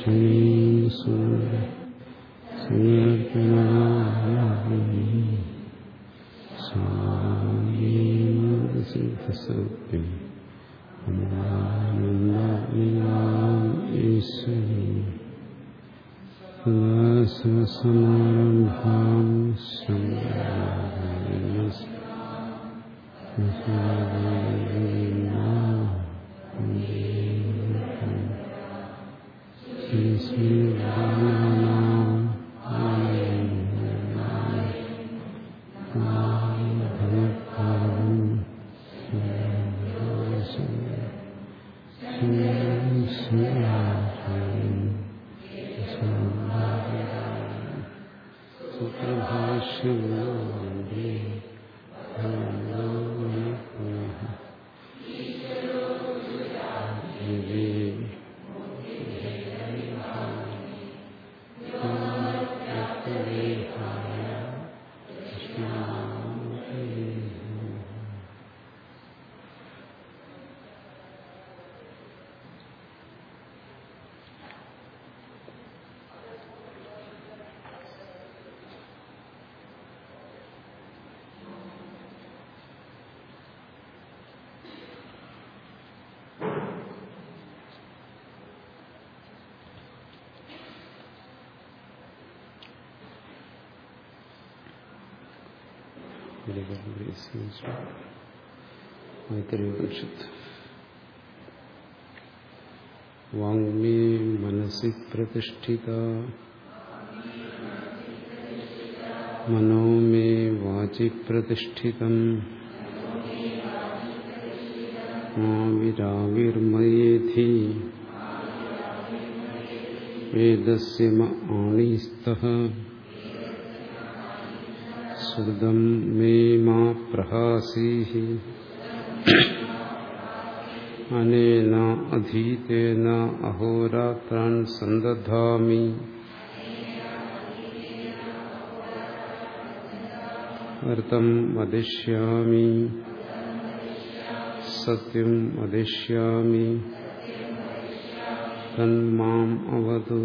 ശ്രീം സൂര്യ സിദ്ധസത്യം ഈശ്വരീ സമാരംഭാം श्रीराम मैत्री उपनिषद वाङ्मे मनसि प्रतिष्ठिता मनो मे वाचि प्रतिष्ठितम् माविराविर्मयेधि वेदस्य म आणीस्तः ശ്രുതം മേ മാ പ്രഹാസീः അനേന അധീതേന അഹോരാത്രാൻ സന്ദധാമി അർത്ഥം വദിഷ്യാമി സത്യം വദിഷ്യാമി തന്മാം അവതു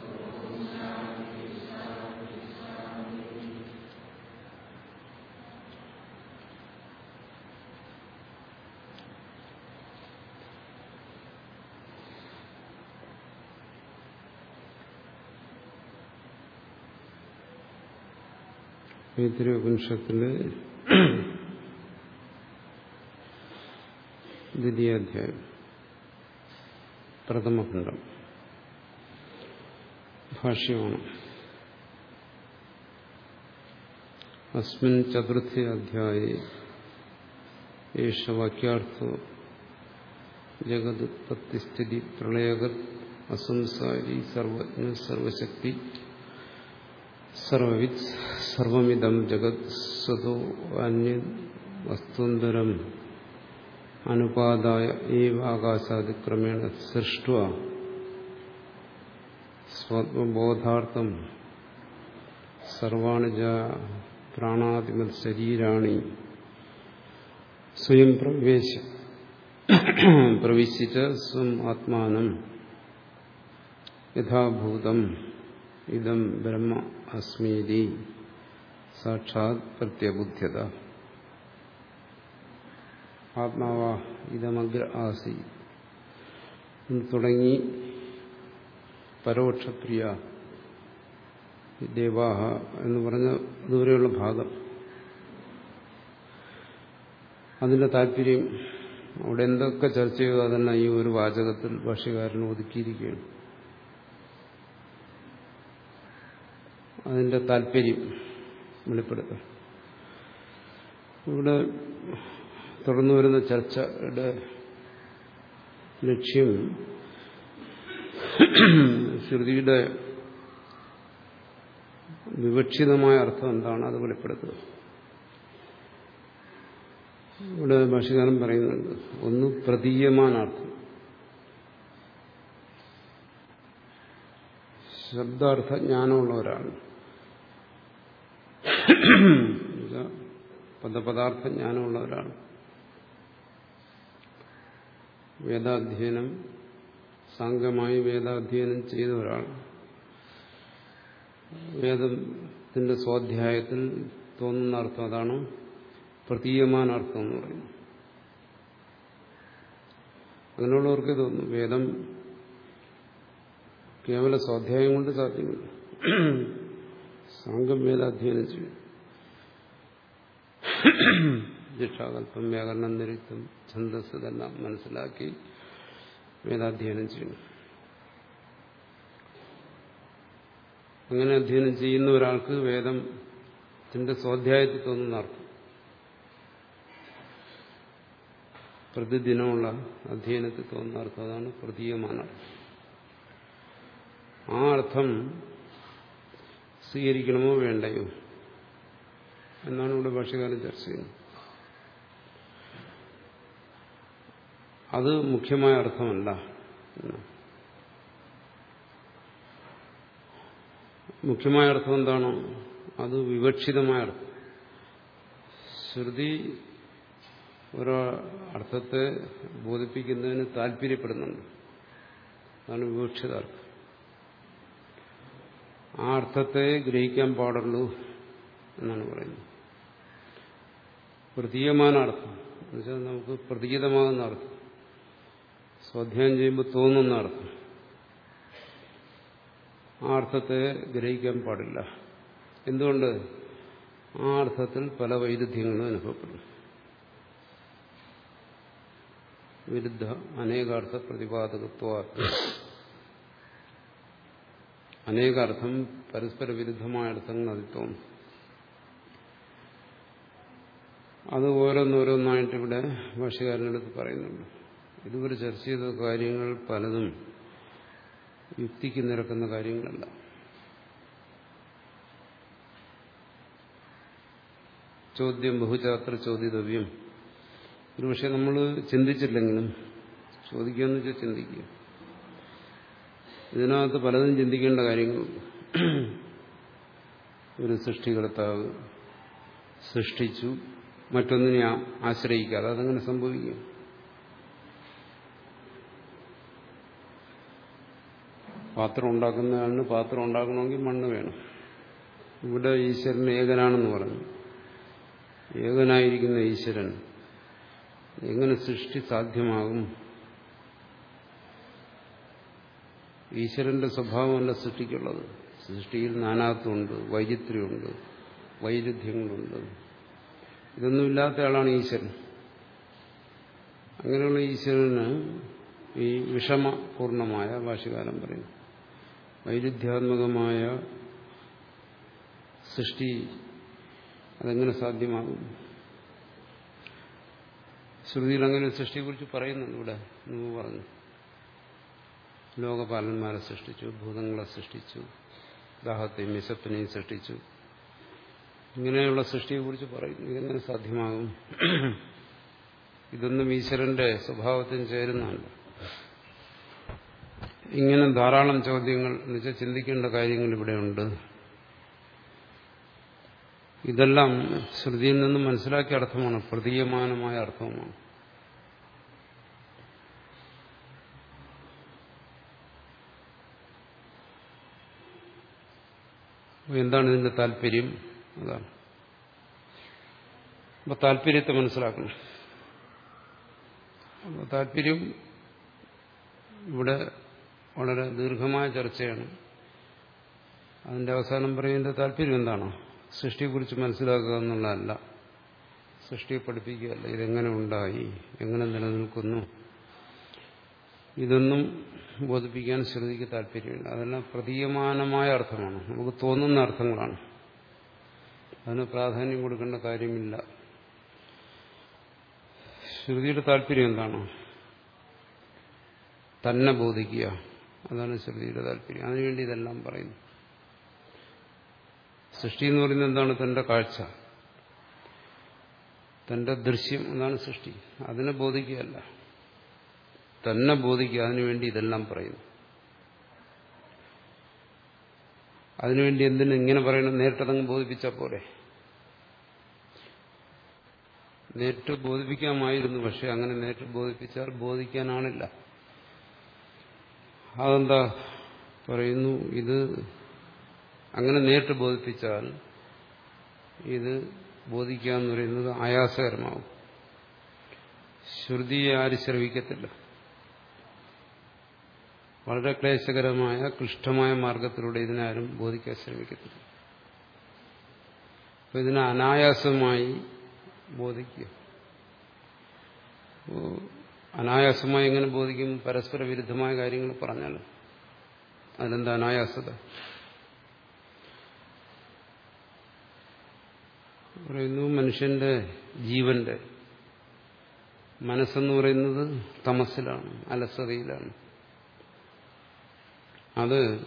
ശാന്തി ഉപനിഷത്തിലെ ദ്വിതീയാധ്യായം പ്രഥമഖണ്ഡം ഭാഷ്യമാണ് അസ്മിൻ ചതുർത്ഥി അധ്യായേ ഏഷ വാക്യാർത്ഥോ ജഗതുത്പത്തിസ്ഥിതി പ്രളയഗത് അസംസാരി സർവജ്ഞ സർവശക്തി സർവവിത് സർവമിതം ജഗത് സ്വതോ അന്യ വസ്തുന്തരം അനുപാതായ ഏവ ആകാശാതിക്രമേണ സൃഷ്ട സ്വത്വബോധാർത്ഥം സർവാണി പ്രാണാതിമത് ശരീരാണി. സ്വയം പ്രവേശ പ്രവിശിച്ച സ്വം ആത്മാനം യഥാഭൂതം ഇതം ബ്രഹ്മ അസ്മീതി സാക്ഷാത് പ്രത്യബുദ്ധ്യത ആത്മാവ ഇതമഗ്ര ആസി തുടങ്ങി പരോക്ഷപ്രിയ ദേവാഹ എന്ന് പറഞ്ഞ ദൂരെയുള്ള ഭാഗം. അതിന്റെ താല്പര്യം അവിടെ എന്തൊക്കെ ചർച്ച ചെയ്തോ അതെല്ലാം ഈ ഒരു വാചകത്തിൽ ഭാഷകാരൻ ഒതുക്കിയിരിക്കുകയാണ്. അതിന്റെ താല്പര്യം വെളിപ്പെടുത്തുക ഇവിടെ തുടർന്നു വരുന്ന ചർച്ചയുടെ ലക്ഷ്യം ശ്രുതിയുടെ വിവക്ഷിതമായ അർത്ഥം എന്താണ് അത് വെളിപ്പെടുത്തുക. ഇവിടെ ഭാഷകാരം പറയുന്നുണ്ട് ഒന്ന് പ്രതീയമാനാർത്ഥം ശബ്ദാർത്ഥ ജ്ഞാനമുള്ള ഒരാൾ പദപദാർത്ഥ ജ്ഞാനമുള്ള ഒരാൾ വേദാധ്യയനം സാംഗമായി വേദാധ്യയനം ചെയ്ത ഒരാൾ വേദത്തിന്റെ സ്വാധ്യായത്തിൽ തോന്നുന്ന അർത്ഥം അതാണ് പ്രതീയമാനാർത്ഥം എന്ന് പറയുന്നത്. അങ്ങനെയുള്ളവർക്ക് തോന്നുന്നു വേദം കേവല സ്വാധ്യായം കൊണ്ട് സാധ്യമല്ല. സാംഗം വേദാധ്യയനം ചെയ്യും. ദീക്ഷാകല്പം വ്യാകരണം നിരുത്തം ഛന്ദസ് ഇതെല്ലാം മനസ്സിലാക്കി വേദാധ്യയനം ചെയ്യുന്നു. അങ്ങനെ അധ്യയനം ചെയ്യുന്ന ഒരാൾക്ക് വേദത്തിന്റെ സ്വാധ്യായത്തിൽ തോന്നുന്ന അർത്ഥം. പ്രതിദിനമുള്ള അധ്യയനത്തിൽ തോന്നുന്ന അർത്ഥം അതാണ് പ്രതീയമാണ് ആ അർത്ഥം സ്വീകരിക്കണമോ വേണ്ടയോ? എന്നാണ് ഇവിടെ ഭാഷകാലം ചർച്ച ചെയ്യുന്നത്. അത് മുഖ്യമായ അർത്ഥമല്ല മുഖ്യമായ അർത്ഥം എന്താണോ അത് വിവക്ഷിതമായ അർത്ഥം. ശ്രുതി ഓരോ അർത്ഥത്തെ ബോധിപ്പിക്കുന്നതിന് താല്പര്യപ്പെടുന്നുണ്ട്. അതാണ് വിവക്ഷിതാർത്ഥം ആ അർത്ഥത്തെ ഗ്രഹിക്കാൻ പാടുള്ളൂ എന്നാണ് പറയുന്നത്. പ്രതീയமான അർത്ഥം എന്നുവെച്ചാൽ നമുക്ക് പ്രതീതമാകുന്ന അർത്ഥം. സ്വാധ്യായം ചെയ്യുമ്പോൾ തോന്നുന്ന അർത്ഥം. ആ അർത്ഥത്തെ ഗ്രഹിക്കാൻ പാടില്ല. എന്തുകൊണ്ട്? ആ അർത്ഥത്തിൽ പല വൈരുദ്ധ്യങ്ങളും അനുഭവപ്പെടും. വിരുദ്ധ അനേകാർത്ഥ പ്രതിപാദകത്വ അനേകാർത്ഥം പരസ്പര വിരുദ്ധമായ അർത്ഥങ്ങൾ അതിൽ തോന്നും. അത് ഓരോന്നോരോന്നായിട്ട് ഇവിടെ ഭാഷകാരനടുത്ത് പറയുന്നുണ്ട്. ഇതുവരെ ചർച്ച ചെയ്ത കാര്യങ്ങൾ പലതും യുക്തിക്ക് നിരക്കുന്ന കാര്യങ്ങളല്ല. ചോദ്യം ബഹുചാത്ര ചോദ്യതവ്യം ഒരു പക്ഷെ നമ്മൾ ചിന്തിച്ചില്ലെങ്കിലും ചോദിക്കുകയെന്ന് വെച്ചാൽ ചിന്തിക്കുക. ഇതിനകത്ത് പലതും ചിന്തിക്കേണ്ട കാര്യങ്ങളുണ്ട്. ഒരു സൃഷ്ടികർത്താവ് സൃഷ്ടിച്ചു. മറ്റൊന്നിനെ ആശ്രയിക്കാതെ അതങ്ങനെ സംഭവിക്കും. പാത്രം ഉണ്ടാക്കുന്നതാണ് പാത്രം ഉണ്ടാക്കണമെങ്കിൽ മണ്ണ് വേണം. ഇവിടെ ഈശ്വരൻ ഏകനാണെന്ന് പറഞ്ഞു. ഏകനായിരിക്കുന്ന ഈശ്വരൻ എങ്ങനെ സൃഷ്ടി സാധ്യമാകും? ഈശ്വരന്റെ സ്വഭാവമല്ല സൃഷ്ടിക്കുള്ളത്. സൃഷ്ടിയിൽ നാനാത്വമുണ്ട് വൈചിത്ര്യമുണ്ട് വൈരുദ്ധ്യങ്ങളുണ്ട്. ഇതൊന്നുമില്ലാത്ത ആളാണ് ഈശ്വരൻ. അങ്ങനെയുള്ള ഈശ്വരന് ഈ വിഷമപൂർണമായ ഭാഷകാലം പറയുന്നു. വൈരുദ്ധ്യാത്മകമായ സൃഷ്ടി അതെങ്ങനെ സാധ്യമാകും? ശ്രുതിയിൽ അങ്ങനെ സൃഷ്ടിയെക്കുറിച്ച് പറയുന്നുണ്ട് ഇവിടെ. മുമ്പ് പറഞ്ഞു. ലോകപാലന്മാരെ സൃഷ്ടിച്ചു ഭൂതങ്ങളെ സൃഷ്ടിച്ചു ദാഹത്തെയും വിശപ്പിനെയും സൃഷ്ടിച്ചു. ഇങ്ങനെയുള്ള സൃഷ്ടിയെ കുറിച്ച് പറയുന്നു. ഇതെങ്ങനെ സാധ്യമാകും. ഇതൊന്നും ഈശ്വരന്റെ സ്വഭാവത്തിന് ചേരുന്നതല്ല. ഇങ്ങനെ ധാരാളം ചോദ്യങ്ങൾ എന്നുവെച്ചാൽ ചിന്തിക്കേണ്ട കാര്യങ്ങൾ ഇവിടെയുണ്ട് ഇതെല്ലാം ശ്രുതിയിൽ നിന്നും മനസ്സിലാക്കിയ അർത്ഥമാണ് പ്രതീയമാനമായ അർത്ഥവുമാണ്. എന്താണ് ഇതിന്റെ താല്പര്യം? അതാണ്. അപ്പൊ താല്പര്യത്തെ മനസ്സിലാക്കണം. അപ്പൊ താല്പര്യം ഇവിടെ വളരെ ദീർഘമായ ചർച്ചയാണ്. അതിന്റെ അവസാനം പറയുന്നതിന്റെ താല്പര്യം എന്താണ്? സൃഷ്ടിയെക്കുറിച്ച് മനസ്സിലാക്കുക എന്നുള്ളതല്ല. സൃഷ്ടിയെ പഠിപ്പിക്കുകയല്ല. ഇതെങ്ങനെ ഉണ്ടായി? എങ്ങനെ നിലനിൽക്കുന്നു? ഇതൊന്നും ബോധിപ്പിക്കാൻ ശ്രുതിക്ക് താല്പര്യമില്ല. അതെല്ലാം പ്രതീയമാനമായ അർത്ഥമാണ്. നമുക്ക് തോന്നുന്ന അർത്ഥങ്ങളാണ്. അതിന് പ്രാധാന്യം കൊടുക്കേണ്ട കാര്യമില്ല. ശ്രുതിയുടെ താല്പര്യം എന്താണ്? തന്നെ ബോധിക്കുക. അതാണ് ശ്രുതിയുടെ താല്പര്യം. അതിനുവേണ്ടി ഇതെല്ലാം പറയുന്നു. സൃഷ്ടി എന്ന് പറയുന്നത് എന്താണ്? തന്റെ കാഴ്ച. തന്റെ ദൃശ്യം എന്നാണ് സൃഷ്ടി. അതിനെ ബോധിക്കുകയല്ല. തന്നെ ബോധിക്കുക. അതിനുവേണ്ടി ഇതെല്ലാം പറയുന്നു. അതിനുവേണ്ടി എന്തിനു ഇങ്ങനെ പറയണം? നേരിട്ടതങ്ങ് ബോധിപ്പിച്ച പോലെ നേരിട്ട് ബോധിപ്പിക്കാമായിരുന്നു പക്ഷെ അങ്ങനെ നേരിട്ട് ബോധിപ്പിച്ചാൽ ബോധിക്കാനാണില്ല. അതെന്താ പറയുന്നു? ഇത് അങ്ങനെ നേരിട്ട് ബോധിപ്പിച്ചാൽ ഇത് ബോധിക്കുക എന്ന് പറയുന്നത് ആയാസകരമാവും. ശ്രുതിയെ ആര് ശ്രവിക്കത്തില്ല. വളരെ ക്ലേശകരമായ ക്ലിഷ്ടമായ മാർഗത്തിലൂടെ ഇതിനാരും ബോധിക്കാൻ ശ്രമിക്കത്തില്ല. അപ്പൊ ഇതിനെ അനായാസമായി ബോധിക്കുക. അനായാസമായി എങ്ങനെ ബോധിക്കും? പരസ്പര വിരുദ്ധമായ കാര്യങ്ങൾ പറഞ്ഞാൽ അതിലെന്താ അനായാസത? പറയുന്നു മനുഷ്യന്റെ ജീവന്റെ മനസ്സെന്ന് പറയുന്നത് തമസിലാണ് അലസതയിലാണ്. അത്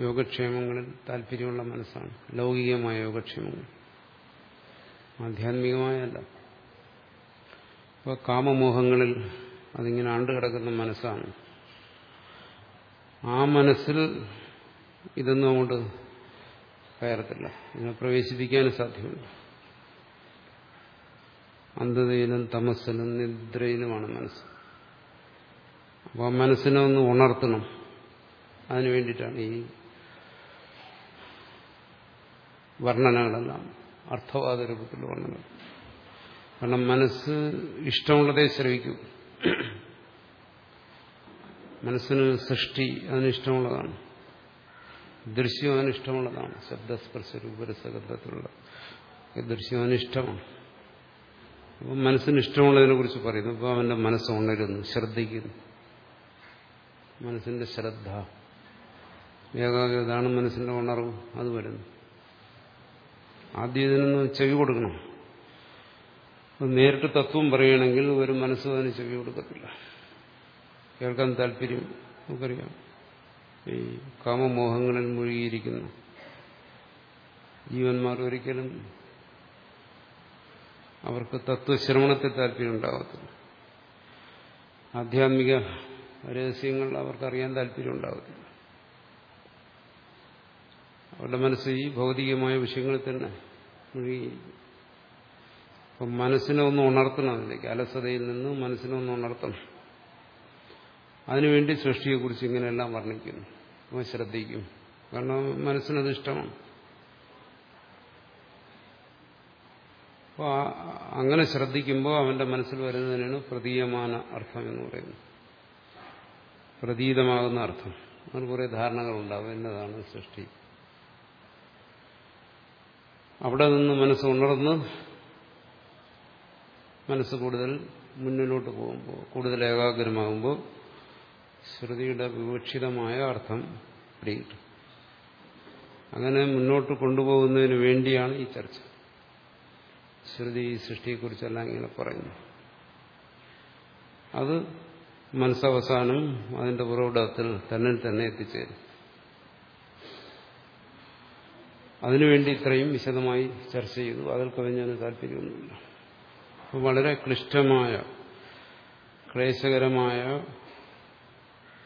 യോഗക്ഷേമങ്ങളിൽ താല്പര്യമുള്ള മനസ്സാണ്. ലൗകികമായ യോഗക്ഷേമങ്ങൾ. ആധ്യാത്മികമായല്ല. അപ്പോൾ കാമമോഹങ്ങളിൽ അതിങ്ങനെ ആണ്ടുകിടക്കുന്ന മനസ്സാണ്. ആ മനസ്സിൽ ഇതൊന്നും അങ്ങോട്ട് കയറത്തില്ല. ഇതിനെ പ്രവേശിപ്പിക്കാനും സാധ്യമല്ല അന്ധതയിലും തമസ്സിലും നിദ്രയിലുമാണ് മനസ്സ്. അപ്പോൾ മനസ്സിനെ ഒന്ന് ഉണർത്തണം. അതിനു വേണ്ടിയിട്ടാണ് ഈ വർണനകളെല്ലാം അർത്ഥവാദ രൂപത്തിൽ വർണന കാരണം മനസ്സ് ഇഷ്ടമുള്ളതേ ശ്രവിക്കും. മനസ്സിന് സൃഷ്ടി അതിനിഷ്ടമുള്ളതാണ്. ദൃശ്യം അതിനിഷ്ടമുള്ളതാണ്. ശബ്ദസ്പർശ രൂപരസഗന്ധത്തിലുള്ള ദൃശ്യം അതിനിഷ്ടമാണ്. അപ്പം മനസ്സിന് ഇഷ്ടമുള്ളതിനെ കുറിച്ച് പറയുന്നു. അപ്പോൾ അവന്റെ മനസ്സ് ഉണരുന്നു ശ്രദ്ധിക്കുന്നു. മനസ്സിന്റെ ശ്രദ്ധ. ഏകാഗ്രതാണ് മനസ്സിന്റെ ഉണർവ്. അത് വരുന്നു. ആദ്യം ഇതിനൊന്ന് ചെവി കൊടുക്കണം. നേരിട്ട് തത്വം പറയുകയാണെങ്കിൽ ഒരു മനസ്സും അതിന് ചെവി കൊടുക്കത്തില്ല. കേൾക്കാൻ താല്പര്യം നമുക്കറിയാം. ഈ കാമമോഹങ്ങളിൽ മുഴുകിയിരിക്കുന്ന ജീവന്മാർ ഒരിക്കലും അവർക്ക് തത്വശ്രവണത്തിൽ താല്പര്യം ഉണ്ടാകത്തില്ല. ആധ്യാത്മിക രഹസ്യങ്ങൾ അവർക്കറിയാൻ താല്പര്യം ഉണ്ടാകത്തില്ല അവരുടെ മനസ്സ് ഈ ഭൗതികമായ വിഷയങ്ങളിൽ തന്നെ മുഴുകിയിരിക്കും. അപ്പം മനസ്സിനെ ഒന്ന് ഉണർത്തണം അതിലേക്ക്. അലസതയിൽ നിന്ന് മനസ്സിനെ ഒന്ന് ഉണർത്തണം. അതിനുവേണ്ടി സൃഷ്ടിയെക്കുറിച്ച് ഇങ്ങനെയെല്ലാം വർണിക്കുന്നു. അവൻ ശ്രദ്ധിക്കും. കാരണം മനസ്സിനത് ഇഷ്ടമാണ്. അപ്പോൾ അങ്ങനെ ശ്രദ്ധിക്കുമ്പോൾ അവന്റെ മനസ്സിൽ വരുന്നതിനാണ് പ്രതീയമാന അർത്ഥം എന്ന് പറയുന്നത്. പ്രതീതമാകുന്ന അർത്ഥം. അങ്ങനെ കുറേ ധാരണകളുണ്ടാവും. എന്നതാണ് സൃഷ്ടി. അവിടെ നിന്ന് മനസ്സ് ഉണർന്ന് മനസ്സ് കൂടുതൽ മുന്നിലോട്ട് പോകുമ്പോൾ കൂടുതൽ ഏകാഗ്രമാകുമ്പോൾ ശ്രുതിയുടെ വിവക്ഷിതമായ അർത്ഥം പിടികിട്ടും അങ്ങനെ മുന്നോട്ട് കൊണ്ടുപോകുന്നതിന് വേണ്ടിയാണ് ഈ ചർച്ച. ശ്രുതി സൃഷ്ടിയെക്കുറിച്ചെല്ലാം ഇങ്ങനെ പറയുന്നു അത് മനസ്സവസാനം അതിന്റെ ഉറവിടത്തിൽ തന്നിൽ തന്നെ എത്തിച്ചേരും. അതിനുവേണ്ടി ഇത്രയും വിശദമായി ചർച്ച ചെയ്തു. അതിൽ കവിഞ്ഞാൽ താല്പര്യമൊന്നുമില്ല. അപ്പോൾ വളരെ ക്ലിഷ്ടമായ ക്ലേശകരമായ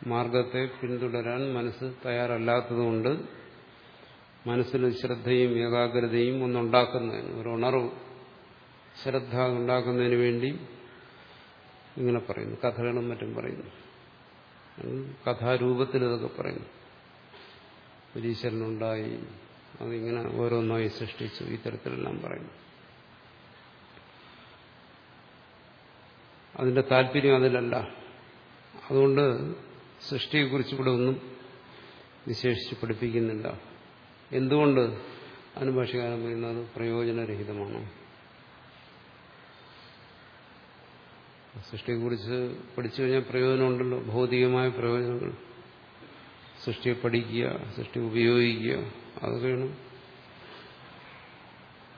മാർഗത്തെ പിന്തുടരാൻ മനസ്സ് തയ്യാറല്ലാത്തതുകൊണ്ട് മനസ്സിന് ശ്രദ്ധയും ഏകാഗ്രതയും ഒന്നുണ്ടാക്കുന്നതിന് ഒരു ഉണർവ് ശ്രദ്ധ ഉണ്ടാക്കുന്നതിന് വേണ്ടി ഇങ്ങനെ പറയുന്നു. കഥകളും മറ്റും പറയുന്നു. കഥാരൂപത്തിൽ ഇതൊക്കെ പറയുന്നു. ഒരീശ്വരനുണ്ടായി അതിങ്ങനെ ഓരോന്നായി സൃഷ്ടിച്ചു. ഇത്തരത്തിലെല്ലാം പറയുന്നു. അതിന്റെ താല്പര്യം അതിലല്ല. അതുകൊണ്ട് സൃഷ്ടിയെക്കുറിച്ച് ഇവിടെ ഒന്നും വിശേഷിച്ച് പഠിപ്പിക്കുന്നില്ല. എന്തുകൊണ്ട് അതിന് ഭാഷകാരം പറയുന്നത് പ്രയോജനരഹിതമാണ്? സൃഷ്ടിയെക്കുറിച്ച് പഠിച്ചു കഴിഞ്ഞാൽ പ്രയോജനമുണ്ടല്ലോ. ഭൗതികമായ പ്രയോജനങ്ങൾ. സൃഷ്ടിയെ പഠിക്കുക സൃഷ്ടി ഉപയോഗിക്കുക അതൊക്കെയാണ്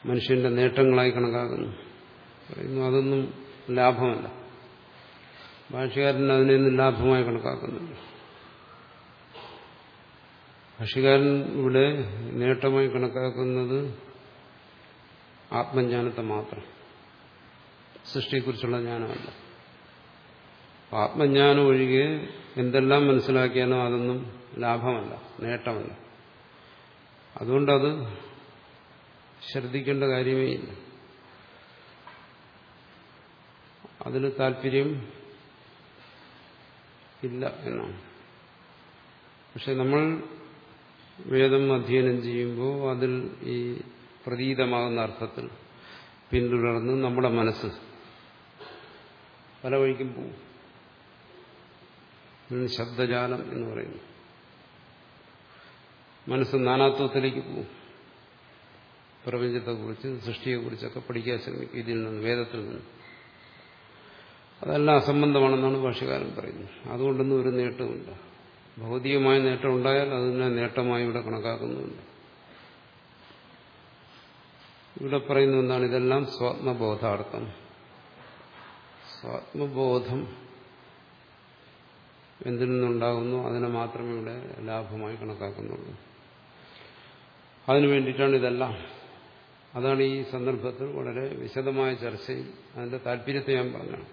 മനുഷ്യന്റെ നേട്ടങ്ങളായി കണക്കാക്കുന്നു. പറയുന്നു അതൊന്നും ലാഭമല്ല. ഭാഷകാരൻ അതിനെയൊന്നും ലാഭമായി കണക്കാക്കുന്നുണ്ട് ഭാഷകാരൻ ഇവിടെ നേട്ടമായി കണക്കാക്കുന്നത് ആത്മജ്ഞാനത്തെ മാത്രം. സൃഷ്ടിയെക്കുറിച്ചുള്ള ജ്ഞാനമല്ല. ആത്മജ്ഞാനം ഒഴികെ എന്തെല്ലാം മനസ്സിലാക്കിയാലും അതൊന്നും ലാഭമല്ല നേട്ടമല്ല. അതുകൊണ്ടത് ശ്രദ്ധിക്കേണ്ട കാര്യമേ ഇല്ല. അതിന് താല്പര്യം ഇല്ല എന്നാണ്. പക്ഷെ നമ്മൾ വേദം അധ്യയനം ചെയ്യുമ്പോൾ അതിൽ ഈ പ്രതീതമാകുന്ന അർത്ഥത്തിൽ പിന്തുടർന്ന് നമ്മുടെ മനസ്സ് പല വഴിക്കും പോകും. ശബ്ദജാലം എന്ന് പറയുന്നു. മനസ്സ് നാനാത്വത്തിലേക്ക് പോകും. പ്രപഞ്ചത്തെക്കുറിച്ച് സൃഷ്ടിയെക്കുറിച്ചൊക്കെ പഠിക്കാൻ ശ്രമിക്കും. ഇതിൽ നിന്ന് വേദത്തിൽ നിന്ന്. അതെല്ലാം അസംബന്ധമാണെന്നാണ് ഭാഷകാരൻ പറയുന്നത്. അതുകൊണ്ടൊന്നും ഒരു നേട്ടമില്ല ഭൗതികമായ നേട്ടം ഉണ്ടായാൽ അതിനെ നേട്ടമായി ഇവിടെ കണക്കാക്കുന്നുണ്ട്. ഇവിടെ പറയുന്ന ഒന്നാണ് ഇതെല്ലാം സ്വാത്മബോധാർത്ഥം. സ്വാത്മബോധം എന്തിൽ നിന്നുണ്ടാകുന്നു അതിനെ മാത്രമേ ഇവിടെ ലാഭമായി കണക്കാക്കുന്നുള്ളൂ. അതിനു വേണ്ടിയിട്ടാണ് ഇതെല്ലാം. അതാണ് ഈ സന്ദർഭത്തിൽ വളരെ വിശദമായ ചർച്ചയിൽ അതിന്റെ താല്പര്യത്തെ ഞാൻ പറഞ്ഞു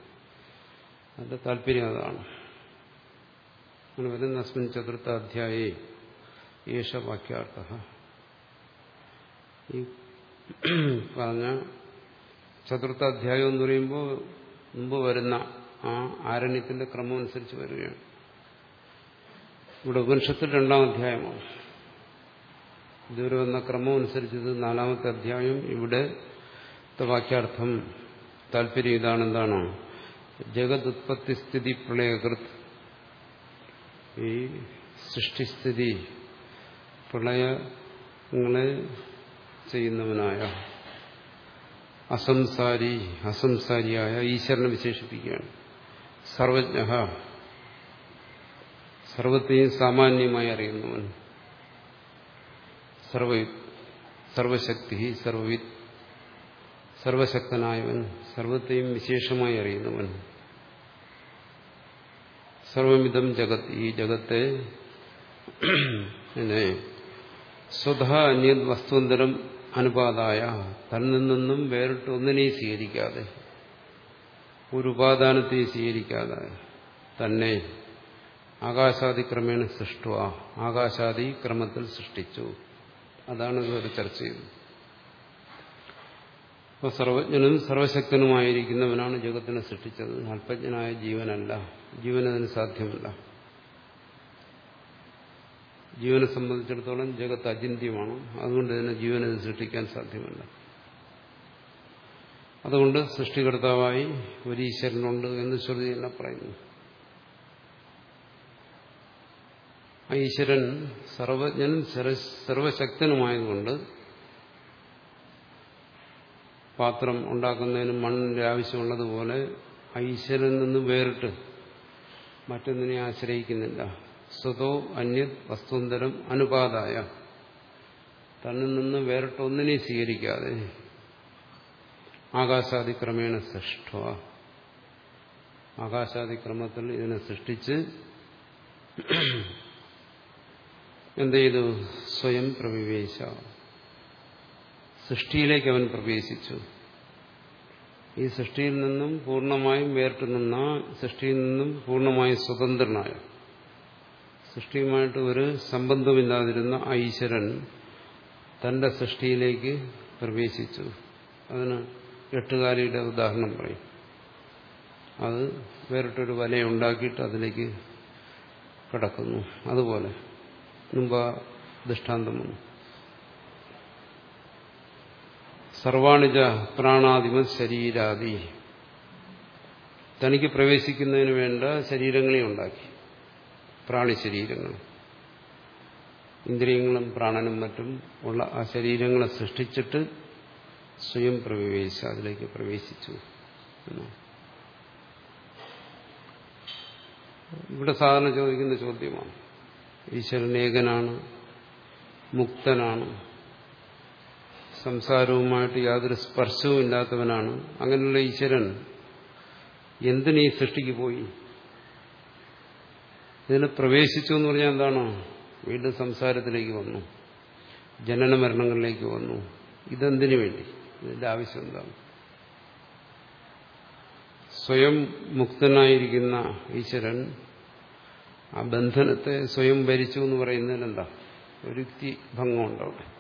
അതിന്റെ താല്പര്യം അതാണ്. അങ്ങനെ വരുന്ന അസ്മിൻ ചതുർത്ഥ അധ്യായേ യേശ വാക്യാർത്ഥ. ഈ പറഞ്ഞ ചതുർത്ഥാധ്യായം എന്ന് പറയുമ്പോൾ മുമ്പ് വരുന്ന ആ ആരണ്യത്തിന്റെ ക്രമം അനുസരിച്ച് വരികയാണ്. ഇവിടെ ഉപനിഷത്തിൽ രണ്ടാം അധ്യായമാണ്. ഇതുവരെ വന്ന ക്രമം നാലാമത്തെ അധ്യായം. ഇവിടെ വാക്യാർത്ഥം താല്പര്യം ഇതാണ് എന്താണ് ജഗത് ഉത്പത്തി സ്ഥിതി പ്രളയകൃത്. ഈ സൃഷ്ടിസ്ഥിതി പ്രളയങ്ങളെ ചെയ്യുന്നവനായ അസംസാരി അസംസാരിയായ ഈശ്വരനെ വിശേഷിപ്പിക്കുകയാണ്. സർവജ്ഞ സർവത്തെയും സാമാന്യമായി അറിയുന്നവൻ. സർവ സർവശക്തി സർവവിത് സർവശക്തനായവൻ സർവത്തെയും വിശേഷമായി അറിയുന്നവൻ. സർവമിതം ജഗത് ഈ ജഗത്തെ സ്വതഃ അന്യത് വസ്തുവന്തരം അനുപാതായ തന്നിൽ നിന്നും വേറിട്ട് ഒന്നിനെയും സ്വീകരിക്കാതെ ഒരു ഉപാദാനത്തെയും സ്വീകരിക്കാതെ തന്നെ ആകാശാദി ക്രമേണ സൃഷ്ടുവ. ആകാശാദി ക്രമത്തിൽ സൃഷ്ടിച്ചു. അതാണ് ഇതൊരു ചർച്ച ചെയ്തത് അപ്പോൾ സർവജ്ഞനും സർവശക്തനുമായിരിക്കുന്നവനാണ് ജഗത്തിനെ സൃഷ്ടിച്ചത്. അല്പജ്ഞനായ ജീവനല്ല. ജീവനതിന് സാധ്യമല്ല. ജീവനെ സംബന്ധിച്ചിടത്തോളം ജഗത്ത് അചിന്തിയമാണ്. അതുകൊണ്ട് തന്നെ ജീവനത് സൃഷ്ടിക്കാൻ സാധ്യമല്ല. അതുകൊണ്ട് സൃഷ്ടികർത്താവായി ഒരു ഈശ്വരനുണ്ട് എന്ന് ശ്രുതി തന്നെ പറയുന്നു ആ ഈശ്വരൻ സർവജ്ഞനും സർവശക്തനുമായതുകൊണ്ട് പാത്രം ഉണ്ടാക്കുന്നതിന് മണ്ണിന്റെ ആവശ്യമുള്ളതുപോലെ ഐശ്വരൻ നിന്ന് വേറിട്ട് മറ്റൊന്നിനെ ആശ്രയിക്കുന്നില്ല. സ്വതോ അന്യത് വസ്തുന്തരം അനുപാതായ. തന്നിൽ നിന്ന് വേറിട്ടൊന്നിനെ സ്വീകരിക്കാതെ ആകാശാതിക്രമേണ സൃഷ്ട ആകാശാതിക്രമത്തിൽ ഇതിനെ സൃഷ്ടിച്ച് എന്ത് ചെയ്തു സ്വയം പ്രവിവേശ. സൃഷ്ടിയിലേക്ക് അവൻ പ്രവേശിച്ചു. ഈ സൃഷ്ടിയിൽ നിന്നും പൂർണമായും വേറിട്ട് നിന്ന സൃഷ്ടിയിൽ നിന്നും പൂർണമായും സ്വതന്ത്രനായ സൃഷ്ടിയുമായിട്ട് ഒരു സംബന്ധമില്ലാതിരുന്ന ഈശ്വരൻ തന്റെ സൃഷ്ടിയിലേക്ക് പ്രവേശിച്ചു. അതിന് എട്ടുകാലിയുടെ ഉദാഹരണം പറയും. അത് വേറിട്ടൊരു വലയുണ്ടാക്കിയിട്ട് അതിലേക്ക് കടക്കുന്നു. അതുപോലെ മുമ്പ് ദൃഷ്ടാന്തം വന്നു സർവാണിജ പ്രാണാദിമ ശരീരാദി. തനിക്ക് പ്രവേശിക്കുന്നതിന് വേണ്ട ശരീരങ്ങളെ ഉണ്ടാക്കി. പ്രാണിശരീരങ്ങൾ ഇന്ദ്രിയങ്ങളും പ്രാണനും മറ്റും ഉള്ള ആ ശരീരങ്ങളെ സൃഷ്ടിച്ചിട്ട് സ്വയം പ്രവേശിച്ച അതിലേക്ക് പ്രവേശിച്ചു ഇവിടെ സാധാരണ ചോദിക്കുന്ന ചോദ്യമാണ്. ഈശ്വരൻ ഏകനാണ് മുക്തനാണ് സംസാരവുമായിട്ട് യാതൊരു സ്പർശവും ഇല്ലാത്തവനാണ്. അങ്ങനെയുള്ള ഈശ്വരൻ എന്തിനീ സൃഷ്ടിക്ക് പോയി? ഇതിന് പ്രവേശിച്ചു എന്ന് പറഞ്ഞാൽ എന്താണ്? വീണ്ടും സംസാരത്തിലേക്ക് വന്നു. ജനന മരണങ്ങളിലേക്ക് വന്നു. ഇതെന്തിനു വേണ്ടി? ഇതിന്റെ ആവശ്യം എന്താണ്? സ്വയം മുക്തനായിരിക്കുന്ന ഈശ്വരൻ ആ ബന്ധനത്തെ സ്വയം ഭരിച്ചു എന്ന് പറയുന്നതിന് എന്താ ഒരു യുക്തി ഭംഗമുണ്ട്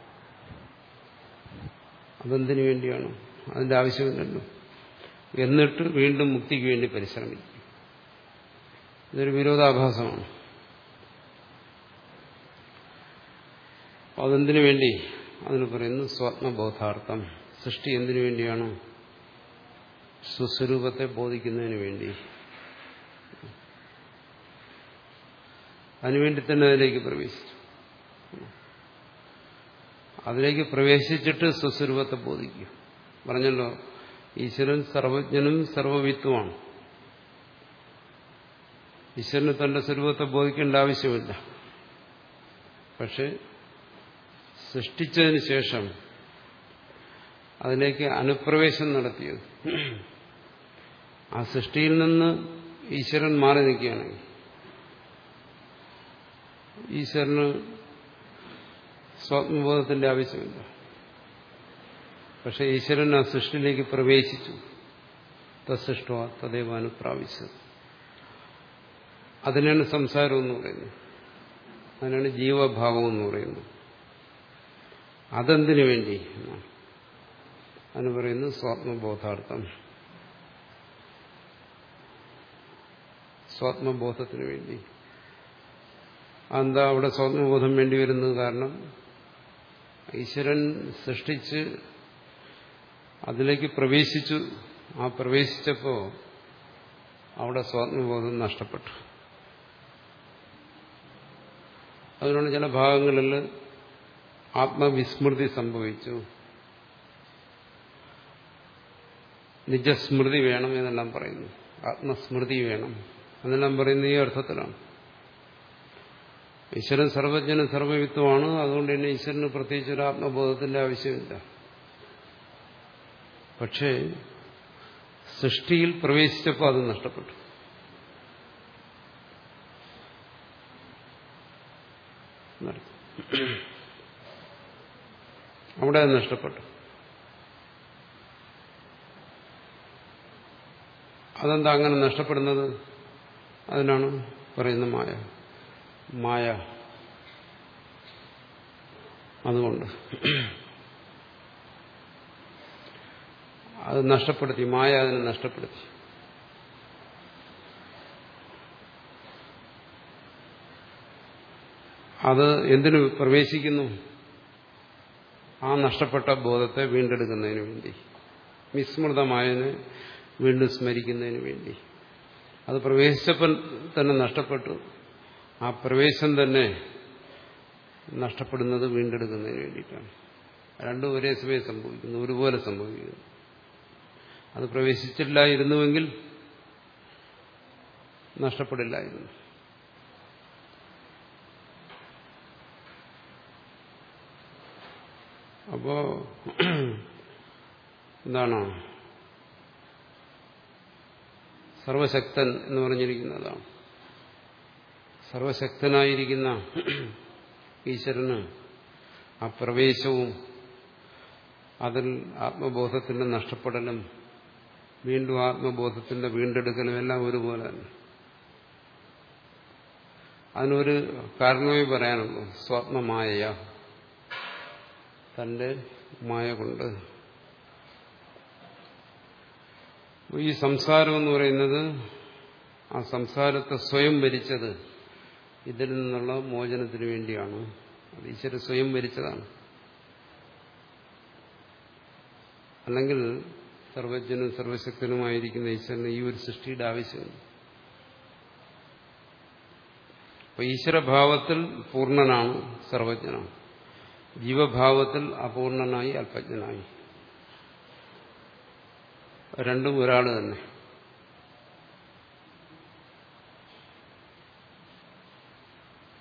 അതെന്തിനു വേണ്ടിയാണ്? അതിന്റെ ആവശ്യമില്ലല്ലോ എന്നിട്ട് വീണ്ടും മുക്തിക്ക് വേണ്ടി പരിശ്രമിക്കും. ഇതൊരു വിരോധാഭാസമാണ്. അതെന്തിനു വേണ്ടി? അതിന് പറയുന്നു സ്വപ്നബോധാർത്ഥം. സൃഷ്ടി എന്തിനു വേണ്ടിയാണ്? സുസ്വരൂപത്തെ ബോധിക്കുന്നതിന് വേണ്ടി. അതിനുവേണ്ടി തന്നെ അതിലേക്ക് പ്രവേശിച്ചു. അതിലേക്ക് പ്രവേശിച്ചിട്ട് സ്വസ്വരൂപത്തെ ബോധിക്കും പറഞ്ഞല്ലോ ഈശ്വരൻ സർവജ്ഞനും സർവവിത്തുമാണ്. ഈശ്വരന് തന്റെ സ്വരൂപത്തെ ബോധിക്കേണ്ട ആവശ്യമില്ല. പക്ഷെ സൃഷ്ടിച്ചതിന് ശേഷം അതിലേക്ക് അനുപ്രവേശം നടത്തിയത്. ആ സൃഷ്ടിയിൽ നിന്ന് ഈശ്വരൻ മാറി നിൽക്കുകയാണെങ്കിൽ ഈശ്വരന് സ്വാത്മബോധത്തിന്റെ ആവശ്യമില്ല. പക്ഷെ ഈശ്വരൻ ആ സൃഷ്ടിയിലേക്ക് പ്രവേശിച്ചു. തസൃഷ്ട തദൈവ അനുപ്രാവശ്യത് അതിനാണ് സംസാരം എന്ന് പറയുന്നത്. അതിനാണ് ജീവഭാവം എന്ന് പറയുന്നത്. അതെന്തിനു വേണ്ടി? അതിന് പറയുന്നത് സ്വാത്മബോധാർത്ഥം. സ്വാത്മബോധത്തിന് വേണ്ടി. എന്താ അവിടെ സ്വാത്മബോധം വേണ്ടി വരുന്നത് കാരണം ഈശ്വരൻ സൃഷ്ടിച്ച് അതിലേക്ക് പ്രവേശിച്ചു. ആ പ്രവേശിച്ചപ്പോ അവിടെ സ്വാത്മബോധം നഷ്ടപ്പെട്ടു. അതിനുള്ള ചില ഭാഗങ്ങളിൽ ആത്മവിസ്മൃതി സംഭവിച്ചു. നിജസ്മൃതി വേണം എന്നെല്ലാം പറയുന്നു. ആത്മസ്മൃതി വേണം എന്നെല്ലാം പറയുന്നത് ഈ അർത്ഥത്തിലാണ്. ഈശ്വരൻ സർവജ്ഞനും സർവവിത്വമാണ് അതുകൊണ്ട് തന്നെ ഈശ്വരന് പ്രത്യേകിച്ച് ഒരു ആത്മബോധത്തിന്റെ ആവശ്യമില്ല. പക്ഷേ സൃഷ്ടിയിൽ പ്രവേശിച്ചപ്പോൾ അത് നഷ്ടപ്പെട്ടു. അവിടെ അത് നഷ്ടപ്പെട്ടു. അതെന്താ അങ്ങനെ നഷ്ടപ്പെടുന്നത്? അതിനാണ് പറയുന്ന മായ. മായ. അതുകൊണ്ട് അത് നഷ്ടപ്പെടുത്തി മായ അതിനെ നഷ്ടപ്പെടുത്തി. അത് എന്തിനു പ്രവേശിക്കുന്നു? ആ നഷ്ടപ്പെട്ട ബോധത്തെ വീണ്ടെടുക്കുന്നതിന് വേണ്ടി. വിസ്മൃതമായതിനെ വീണ്ടും സ്മരിക്കുന്നതിന് വേണ്ടി. അത് പ്രവേശിച്ചപ്പോൾ തന്നെ നഷ്ടപ്പെട്ടു. ആ പ്രവേശം തന്നെ നഷ്ടപ്പെടുന്നത് വീണ്ടെടുക്കുന്നതിന് വേണ്ടിയിട്ടാണ്. രണ്ടും ഒരേ സമയം സംഭവിക്കുന്നു ഒരുപോലെ സംഭവിക്കുന്നു. അത് പ്രവേശിച്ചില്ലായിരുന്നുവെങ്കിൽ നഷ്ടപ്പെടില്ലായിരുന്നു. അപ്പോ എന്താണ്? സർവശക്തൻ എന്ന് പറഞ്ഞിരിക്കുന്നതാണ്. സർവശക്തനായിരിക്കുന്ന ഈശ്വരന് ആ പ്രവേശവും അതിൽ ആത്മബോധത്തിന്റെ നഷ്ടപ്പെടലും വീണ്ടും ആത്മബോധത്തിന്റെ വീണ്ടെടുക്കലും എല്ലാം ഒരുപോലെ തന്നെ. അതിനൊരു കാരണമേ പറയാനുള്ളൂ. സ്വാത്മമായ തന്റെ മായ കൊണ്ട്. ഈ സംസാരം എന്ന് പറയുന്നത് ആ സംസാരത്തെ സ്വയം ഭരിച്ചത് ഇതിൽ നിന്നുള്ള മോചനത്തിന് വേണ്ടിയാണ്. അത് ഈശ്വര സ്വയം ഭരിച്ചതാണ് അല്ലെങ്കിൽ സർവജ്ഞനും സർവശക്തനുമായിരിക്കുന്ന ഈശ്വരന് ഈ ഒരു സൃഷ്ടിയുടെ ആവശ്യമുണ്ട് അപ്പൊ ഈശ്വരഭാവത്തിൽ പൂർണനാണ് സർവജ്ഞനാണ്. ജീവഭാവത്തിൽ അപൂർണനായി അല്പജ്ഞനായി. രണ്ടും ഒരാൾ തന്നെ.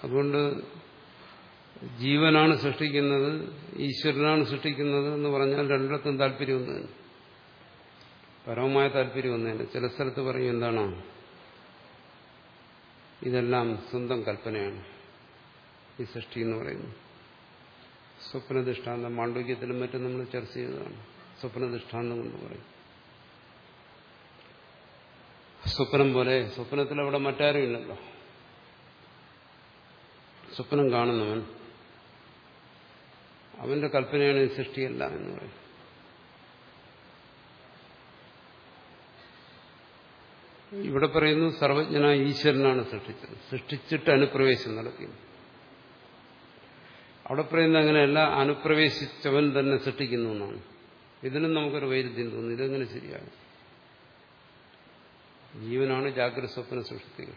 അതുകൊണ്ട് ജീവനാണ് സൃഷ്ടിക്കുന്നത് ഈശ്വരനാണ് സൃഷ്ടിക്കുന്നത് എന്ന് പറഞ്ഞാൽ രണ്ടിടത്തും താല്പര്യം ഒന്ന് തന്നെ പരമമായ താല്പര്യം ഒന്ന് തന്നെ ചില സ്ഥലത്ത് പറയും എന്താണ്? ഇതെല്ലാം സ്വന്തം കൽപ്പനയാണ്. ഈ സൃഷ്ടി എന്ന് പറയുന്നത്. സ്വപ്ന ദൃഷ്ടാന്തം മാണ്ഡവ്യത്തിലും മറ്റും നമ്മൾ ചർച്ച ചെയ്തതാണ്. സ്വപ്ന കൊണ്ട് പറയും. സ്വപ്നം പോലെ സ്വപ്നത്തിൽ അവിടെ മറ്റാരും ഇല്ലല്ലോ സ്വപ്നം കാണുന്നവൻ അവന്റെ കൽപ്പനയാണ് ഈ സൃഷ്ടിയല്ല എന്ന് പറയും. ഇവിടെ പറയുന്നു സർവജ്ഞനായ ഈശ്വരനാണ് സൃഷ്ടിച്ചത്. സൃഷ്ടിച്ചിട്ട് അനുപ്രവേശം നടത്തി അവിടെ പറയുന്നത് അങ്ങനെയല്ല അനുപ്രവേശിച്ചവൻ തന്നെ സൃഷ്ടിക്കുന്നു എന്നാണ്. ഇതിനും നമുക്കൊരു വൈരുദ്ധ്യം തോന്നുന്നു. ഇതെങ്ങനെ ശരിയാണ് ജീവനാണ് ജാഗ്രത സ്വപ്ന സൃഷ്ടികൾ.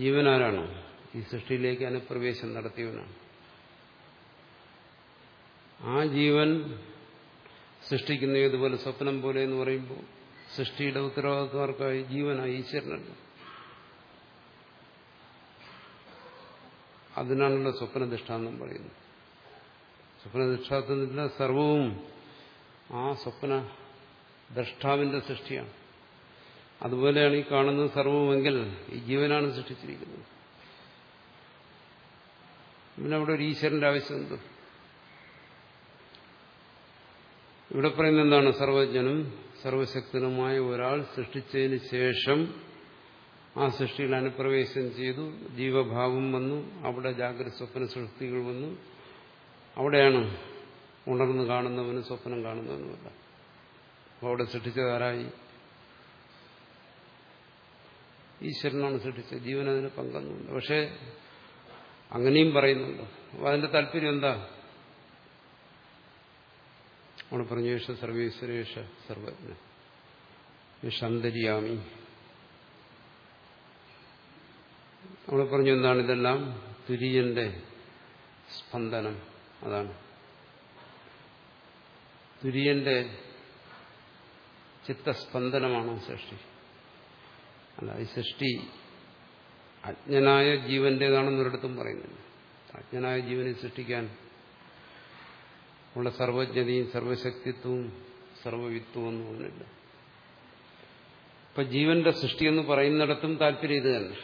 ജീവനാരാണോ ഈ സൃഷ്ടിയിലേക്ക് അനുപ്രവേശം നടത്തിയവനാണ്. ആ ജീവൻ സൃഷ്ടിക്കുന്ന ഇതുപോലെ സ്വപ്നം പോലെ എന്ന് പറയുമ്പോൾ സൃഷ്ടിയുടെ ഉത്തരവാദിത്വമാർക്കായി ജീവനായി ഈശ്വരനല്ല. അതിനാണല്ലോ സ്വപ്ന ദൃഷ്ടാന്തം പറയുന്നത്. സ്വപ്ന ദൃഷ്ടാന്തത്തിലെ സർവവും ആ സ്വപ്ന ദ്രഷ്ടാവിന്റെ സൃഷ്ടിയാണ്. അതുപോലെയാണ് ഈ കാണുന്ന സർവവുമെങ്കിൽ ഈ ജീവനാണ് സൃഷ്ടിച്ചിരിക്കുന്നത്. പിന്നെ അവിടെ ഒരു ഈശ്വരന്റെ ആവശ്യമുണ്ട്. ഇവിടെ പറയുന്ന എന്താണ്? സർവജ്ഞനും സർവശക്തനുമായ ഒരാൾ സൃഷ്ടിച്ചതിന് ശേഷം ആ സൃഷ്ടിയിൽ അനുപ്രവേശം ചെയ്തു. ജീവഭാവം വന്നു. അവിടെ ജാഗ്രത സ്വപ്ന സൃഷ്ടികൾ വന്നു. അവിടെയാണ് ഉണർന്ന് കാണുന്നവനും സ്വപ്നം കാണുന്നവനുമല്ല അവിടെ സൃഷ്ടിച്ചതാരായി ഈശ്വരനാണ് സൃഷ്ടിച്ചത്. ജീവൻ അതിന് പങ്കൊന്നുമില്ല പക്ഷേ അങ്ങനെയും പറയുന്നുണ്ട്. അപ്പോൾ അതിന്റെ താല്പര്യം എന്താ? അവിടെ പറഞ്ഞു യേശ സർവേശ്വരേഷ സർവജ്ഞ. യേശന്തരിയാമി നമ്മൾ പറഞ്ഞു എന്താണ് ഇതെല്ലാം? തുര്യന്റെ സ്പന്ദനം. അതാണ്. തുര്യന്റെ ചിത്തസ്പന്ദനമാണ് സൃഷ്ടി. അല്ല ഈ സൃഷ്ടി അജ്ഞനായ ജീവന്റേതാണെന്ന് ഒരിടത്തും പറയുന്നില്ല. അജ്ഞനായ ജീവനെ സൃഷ്ടിക്കാൻ ഉള്ള സർവജ്ഞതയും സർവശക്തിത്വവും സർവവിത്വവും ഒന്നും ഒന്നില്ല ഇപ്പൊ ജീവന്റെ സൃഷ്ടി എന്ന് പറയുന്നിടത്തും താല്പര്യം ഇത് തന്നെ.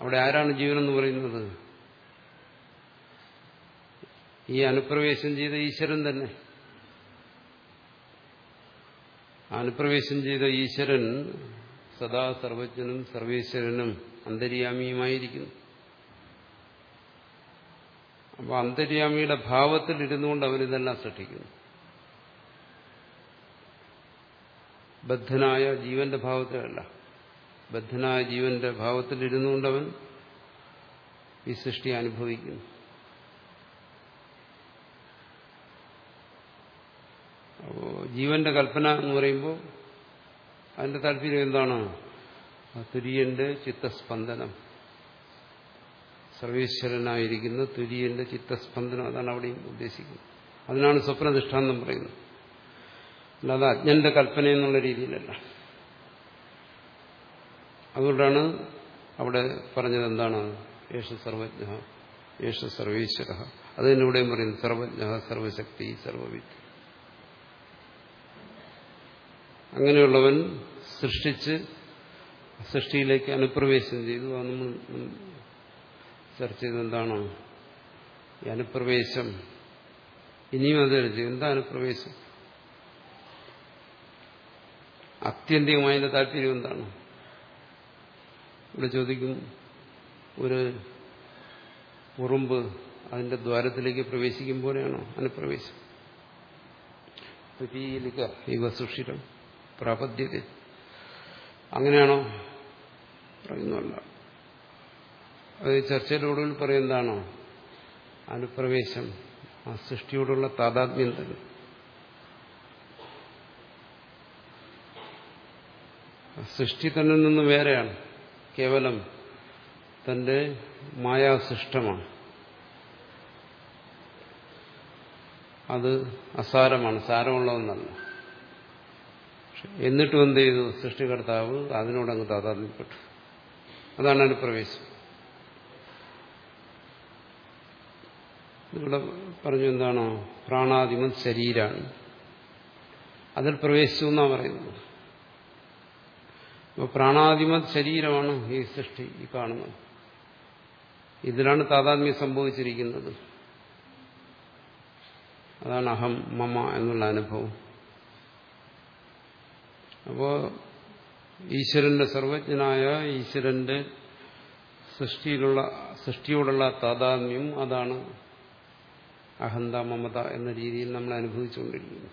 അവിടെ ആരാണ് ജീവൻ എന്ന് പറയുന്നത്? ഈ അനുപ്രവേശം ചെയ്ത ഈശ്വരൻ തന്നെ. അനുപ്രവേശം ചെയ്ത ഈശ്വരൻ സദാ സർവജ്ഞനും സർവേശ്വരനും അന്തര്യാമിയുമായിരിക്കുന്നു. അപ്പോൾ അന്തര്യാമിയുടെ ഭാവത്തിൽ ഇരുന്നുകൊണ്ട് അവരിതെല്ലാം സൃഷ്ടിക്കുന്നു. ബദ്ധനായ ജീവന്റെ ഭാവത്തിലല്ല. ബദ്ധനായ ജീവന്റെ ഭാവത്തിൽ ഇരുന്നു കൊണ്ടവൻ ഈ സൃഷ്ടി അനുഭവിക്കുന്നു. ജീവന്റെ കൽപ്പന എന്ന് പറയുമ്പോൾ അതിന്റെ താല്പര്യം എന്താണ്? തുര്യന്റെ ചിത്തസ്പന്ദനം. സർവേശ്വരനായിരിക്കുന്ന തുര്യന്റെ ചിത്തസ്പന്ദനം അതാണ് അവിടെയും ഉദ്ദേശിക്കുന്നത്. അതിനാണ് സ്വപ്നദൃഷ്ടാന്തം പറയുന്നത്. അല്ലാതെ അജ്ഞന്റെ കൽപ്പന എന്നുള്ള രീതിയിലല്ല. അതുകൊണ്ടാണ് അവിടെ പറഞ്ഞത് എന്താണ്? യേശ സർവജ്ഞ യേശ സർവേശ്വര. അത് തന്നെ ഇവിടെയും പറയുന്നു സർവജ്ഞ സർവശക്തി സർവവിദ്യ അങ്ങനെയുള്ളവൻ സൃഷ്ടിച്ച് സൃഷ്ടിയിലേക്ക് അനുപ്രവേശം ചെയ്തു. അത് നമ്മൾ ചർച്ച ചെയ്ത് എന്താണോ? ഈ അനുപ്രവേശം. ഇനിയും അത് ചെയ്തു എന്താ അനുപ്രവേശം? അത്യന്തികമായ താല്പര്യം എന്താണ്? ഇവിടെ ചോദിക്കും. ഒരു ഉറുമ്പ് അതിന്റെ ദ്വാരത്തിലേക്ക് പ്രവേശിക്കും പോലെയാണോ അനുപ്രവേശം ഈ ഇവ സുഷിരം പ്രാപദ്യത അങ്ങനെയാണോ? പറയുന്നല്ല അത് ചർച്ചയിലൂടെ പറയുന്നതാണോ അനുപ്രവേശം. ആ സൃഷ്ടിയോടുള്ള താതാത്മ്യം തന്നെ സൃഷ്ടി തന്നെ നിന്ന് വേറെയാണ്. കേവലം തന്റെ മായാസൃഷ്ടമാണ്. അത് അസാരമാണ്. സാരമുള്ളതെന്നല്ല. എന്നിട്ടും എന്ത് ചെയ്തു? സൃഷ്ടികർത്താവ് അതിനോടങ്ങ് താതാത്മ്യപ്പെട്ടു. അതാണ് അനുപ്രവേശം ഇവിടെ പറഞ്ഞു എന്താണോ? പ്രാണാദിമൻ ശരീരാണ്. അതിൽ പ്രവേശിച്ചു എന്നാണ് പറയുന്നത്. അപ്പോൾ പ്രാണാദിമത് ശരീരമാണ് ഈ സൃഷ്ടി ഈ കാണുന്നത്. ഇതിലാണ് താതാത്മ്യം സംഭവിച്ചിരിക്കുന്നത്. അതാണ് അഹം മമ എന്നുള്ള അനുഭവം. അപ്പോ ഈശ്വരന്റെ സർവജ്ഞനായ ഈശ്വരന്റെ സൃഷ്ടിയിലുള്ള സൃഷ്ടിയോടുള്ള താതാത്മ്യം അതാണ് അഹന്ത മമത എന്ന രീതിയിൽ നമ്മൾ അനുഭവിച്ചുകൊണ്ടിരിക്കുന്നു.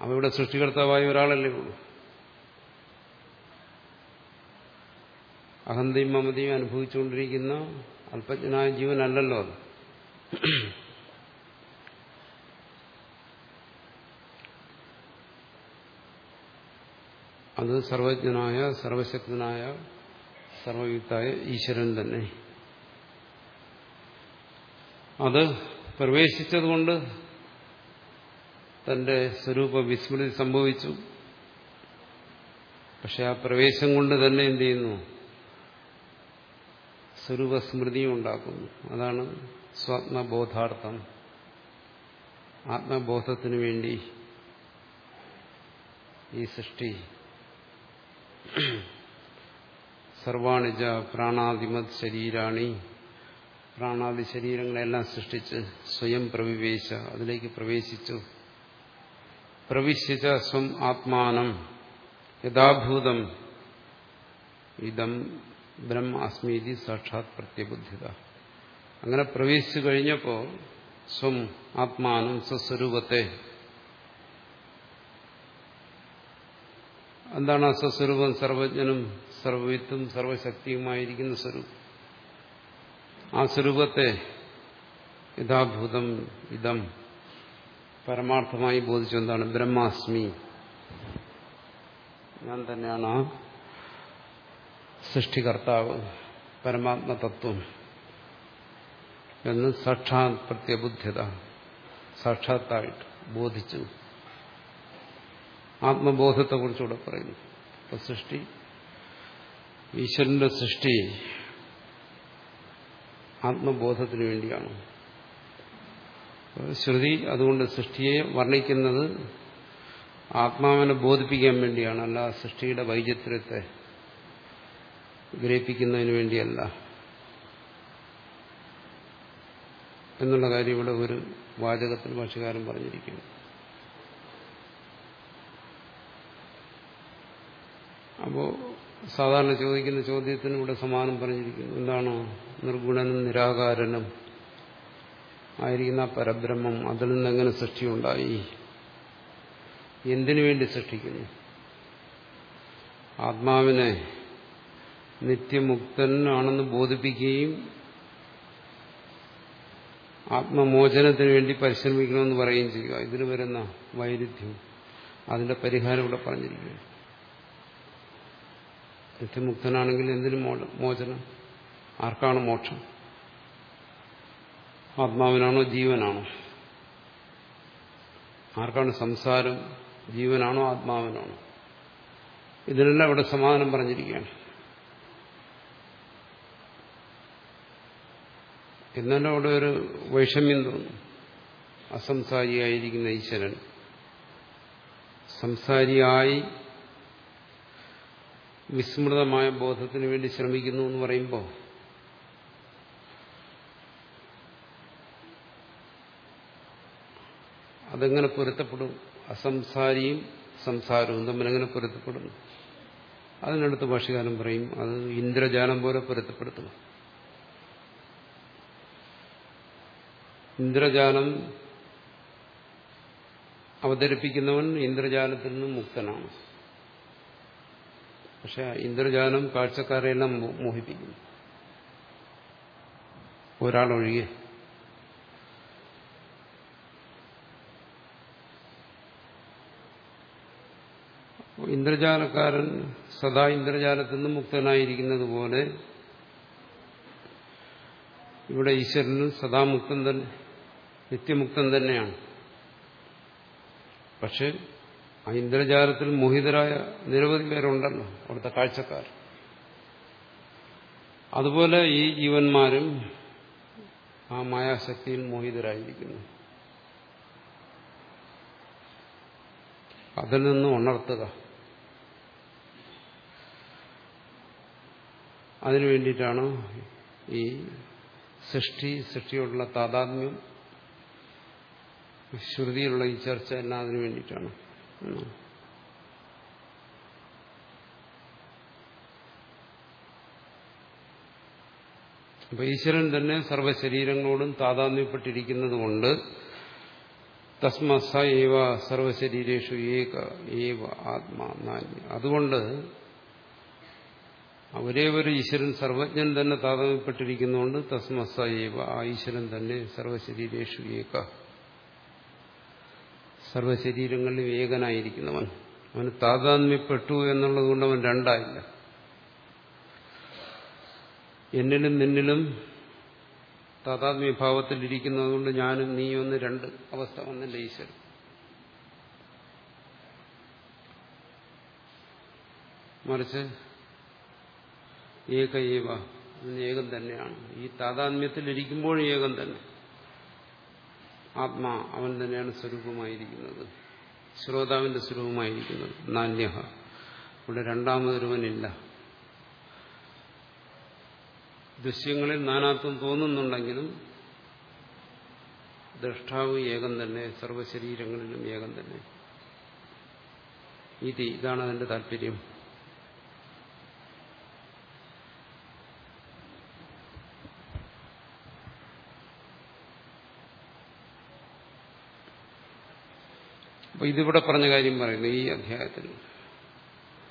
അവയുടെ സൃഷ്ടികർത്താവായ ഒരാളല്ലേ ഉള്ളൂ. അഹന്തയും മമതയും അനുഭവിച്ചുകൊണ്ടിരിക്കുന്ന അല്പജ്ഞനായ ജീവനല്ലല്ലോ അത്. അത് സർവജ്ഞനായ സർവശക്തനായ സർവയുക്തായ ഈശ്വരൻ തന്നെ. അത് പ്രവേശിച്ചതുകൊണ്ട് തന്റെ സ്വരൂപ വിസ്മൃതി സംഭവിച്ചു. പക്ഷെ ആ പ്രവേശം കൊണ്ട് തന്നെ എന്ത് ചെയ്യുന്നു? സ്വരൂപസ്മൃതിയും ഉണ്ടാക്കുന്നു. അതാണ് സ്വാത്മബോധാർത്ഥം. ആത്മബോധത്തിനു വേണ്ടി ഈ സൃഷ്ടി സർവാണിജ പ്രാണാതിമത് ശരീരാണി. പ്രാണാദി ശരീരങ്ങളെല്ലാം സൃഷ്ടിച്ച് സ്വയം പ്രവിവേശ അതിലേക്ക് പ്രവേശിച്ചു. പ്രവിശ്യച്ച സ്വം ആത്മാനം യഥാഭൂതം ഇതം ബ്രഹ്മ അസ്മീതി സാക്ഷാത് പ്രത്യബുദ്ധിത അങ്ങനെ പ്രവേശിച്ചു കഴിഞ്ഞപ്പോൾ സ്വം ആത്മാനം സ്വസ്വരൂപത്തെ എന്താണ് ആ സ്വസ്വരൂപം? സർവജ്ഞനും സർവവിത്തും സർവശക്തിയുമായിരിക്കുന്ന സ്വരൂപം. ആ സ്വരൂപത്തെ യഥാഭൂതം ഇതം പരമാർത്ഥമായി ബോധിച്ചെന്താണ്? ബ്രഹ്മാസ്മി. ഞാൻ തന്നെയാണ് ആ സൃഷ്ടികർത്താവ് പരമാത്മതത്വം എന്ന് സാക്ഷാത് പ്രത്യബുദ്ധ്യത സാക്ഷാത്തായിട്ട് ബോധിച്ചു. ആത്മബോധത്തെക്കുറിച്ചുകൂടെ പറയുന്നു. അപ്പൊ സൃഷ്ടി ഈശ്വരന്റെ സൃഷ്ടി ആത്മബോധത്തിന് വേണ്ടിയാണ്. ശ്രുതി അതുകൊണ്ട് സൃഷ്ടിയെ വർണിക്കുന്നത് ആത്മാവിനെ ബോധിപ്പിക്കാൻ വേണ്ടിയാണ് അല്ല സൃഷ്ടിയുടെ വൈചിത്ര്യത്തെ ഗ്രഹിപ്പിക്കുന്നതിന് വേണ്ടിയല്ല. എന്നുള്ള കാര്യം ഇവിടെ ഒരു വാചകത്തിൽ ഭാഷകാരൻ പറഞ്ഞിരിക്കുന്നു. അപ്പോ സാധാരണ ചോദിക്കുന്ന ചോദ്യത്തിന് ഇവിടെ സമാനം പറഞ്ഞിരിക്കുന്നു. എന്താണ് നിർഗുണനും നിരാകാരനും ആയിരിക്കുന്ന പരബ്രഹ്മം അതിൽ നിന്ന് എങ്ങനെ സൃഷ്ടിയുണ്ടായി? എന്തിനു വേണ്ടി സൃഷ്ടിക്കുന്നു? ആത്മാവിനെ നിത്യമുക്തനാണെന്ന് ബോധിപ്പിക്കുകയും ആത്മമോചനത്തിന് വേണ്ടി പരിശ്രമിക്കണമെന്ന് പറയുകയും ചെയ്യുക. ഇതിന് വരുന്ന വൈരുദ്ധ്യം അതിന്റെ പരിഹാരം ഇവിടെ പറഞ്ഞിരിക്കുന്നു. നിത്യമുക്തനാണെങ്കിൽ എന്തിനും മോചനം? ആർക്കാണ് മോക്ഷം? ആത്മാവിനാണോ ജീവനാണോ? ആർക്കാണ് സംസാരം? ജീവനാണോ ആത്മാവിനാണോ? ഇതിനെല്ലാം ഇവിടെ സമാധാനം പറഞ്ഞിരിക്കുകയാണ്. എന്നാലും അവിടെ ഒരു വൈഷമ്യം തോന്നും അസംസാരിയായിരിക്കുന്ന ഈശ്വരൻ. സംസാരിയായി വിസ്മൃതമായ ബോധത്തിന് വേണ്ടി ശ്രമിക്കുന്നു എന്ന് പറയുമ്പോൾ അതെങ്ങനെ പൊരുത്തപ്പെടും? അസംസാരിയും സംസാരവും തമ്മിൽ എങ്ങനെ പൊരുത്തപ്പെടുന്നു അതിനടുത്ത് ഭാഷകാലം പറയും അത് ഇന്ദ്രജാലം പോലെ പൊരുത്തപ്പെടുത്തണം. ഇന്ദ്രജാലം അവതരിപ്പിക്കുന്നവൻ ഇന്ദ്രജാലത്തിൽ നിന്നും മുക്തനാണ്. പക്ഷെ ഇന്ദ്രജാലം കാഴ്ചക്കാരെല്ലാം മോഹിപ്പിക്കുന്നു. ഒരാളൊഴികെ. ഇന്ദ്രജാലക്കാരൻ സദാ ഇന്ദ്രജാലത്തിൽ നിന്ന് മുക്തനായിരിക്കുന്നത് പോലെ ഇവിടെ ഈശ്വരനും സദാ മുക്തൻ തന്നെ നിത്യമുക്തൻ തന്നെയാണ്. പക്ഷെ ആ ഇന്ദ്രജാലത്തിൽ മോഹിതരായ നിരവധി പേരുണ്ടല്ലോ അവിടുത്തെ കാഴ്ചക്കാർ. അതുപോലെ ഈ ജീവന്മാരും ആ മായാശക്തിയിൽ മോഹിതരായിരിക്കുന്നു. അതിൽ നിന്ന് ഉണർത്തുക. അതിനു വേണ്ടിയിട്ടാണ് ഈ സൃഷ്ടി സൃഷ്ടിയോടുള്ള താതാത്മ്യം ശ്രുതിയിലുള്ള ഈ ചർച്ച എല്ലാം അതിനു വേണ്ടിയിട്ടാണ്. അപ്പൊ ഈശ്വരൻ തന്നെ സർവശരീരങ്ങളോടും താതാത്മ്യപ്പെട്ടിരിക്കുന്നത് കൊണ്ട് തസ്മ സ ഏവ സർവശരീരേഷു ഏക ഏവ ആത്മാ നാന്യ. അതുകൊണ്ട് അവരേ ഒരു ഈശ്വരൻ സർവജ്ഞൻ തന്നെ താതാത്മ്യപ്പെട്ടിരിക്കുന്നതുകൊണ്ട് തസ്മ സ ഏവ ആ ഈശ്വരൻ തന്നെ സർവശരീരേഷു ഏക സർവശരീരങ്ങളിലും ഏകനായിരിക്കുന്നവൻ. അവന് താതാത്മ്യപ്പെട്ടു എന്നുള്ളത് കൊണ്ട് അവൻ രണ്ടായില്ല. എന്നിലും നിന്നിലും താതാത്മ്യഭാവത്തിൽ ഇരിക്കുന്നതുകൊണ്ട് ഞാനും നീ ഒന്ന് രണ്ട് അവസ്ഥ വന്നില്ല ഈശ്വരൻ. മറിച്ച് ഏക ഏകം തന്നെയാണ്. ഈ താതാത്മ്യത്തിൽ ഇരിക്കുമ്പോഴും ഏകം തന്നെ. ആത്മാ അവൻ തന്നെയാണ് സ്വരൂപമായിരിക്കുന്നത്. ശ്രോതാവിന്റെ സ്വരൂപമായിരിക്കുന്നത്. നാന്യഹ. ഇവിടെ രണ്ടാമതൊരുവനില്ല. ദൃശ്യങ്ങളിൽ നാനാത്വം തോന്നുന്നുണ്ടെങ്കിലും ദ്രഷ്ടാവ് ഏകം തന്നെ സർവശരീരങ്ങളിലും ഏകം തന്നെ. ഇത് ഇതാണ് അതിന്റെ താല്പര്യം. അപ്പൊ ഇതിവിടെ പറഞ്ഞ കാര്യം പറയുന്നു ഈ അധ്യായത്തിൽ.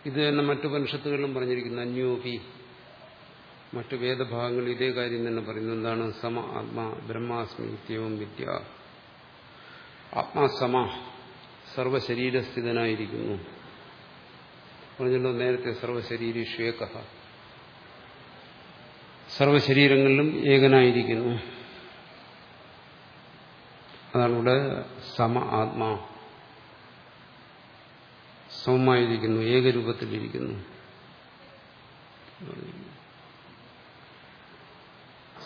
ഇത് തന്നെ മറ്റു പരിഷത്തുകളിലും പറഞ്ഞിരിക്കുന്നു അന്യോപി മറ്റു വേദഭാഗങ്ങൾ ഇതേ കാര്യം തന്നെ പറയുന്നു എന്താണ്? സമ ആത്മാ ബ്രഹ്മാസ്മി വിദ്യ. ആത്മാ സമ സർവശരീരസ്ഥിതനായിരിക്കുന്നു. പറഞ്ഞല്ലോ നേരത്തെ സർവശരീരേഷേക സർവശരീരങ്ങളിലും ഏകനായിരിക്കുന്നു. അതാണ് ഇവിടെ സമ ആത്മാ. സമമായിരിക്കുന്നു ഏകരൂപത്തിലിരിക്കുന്നു.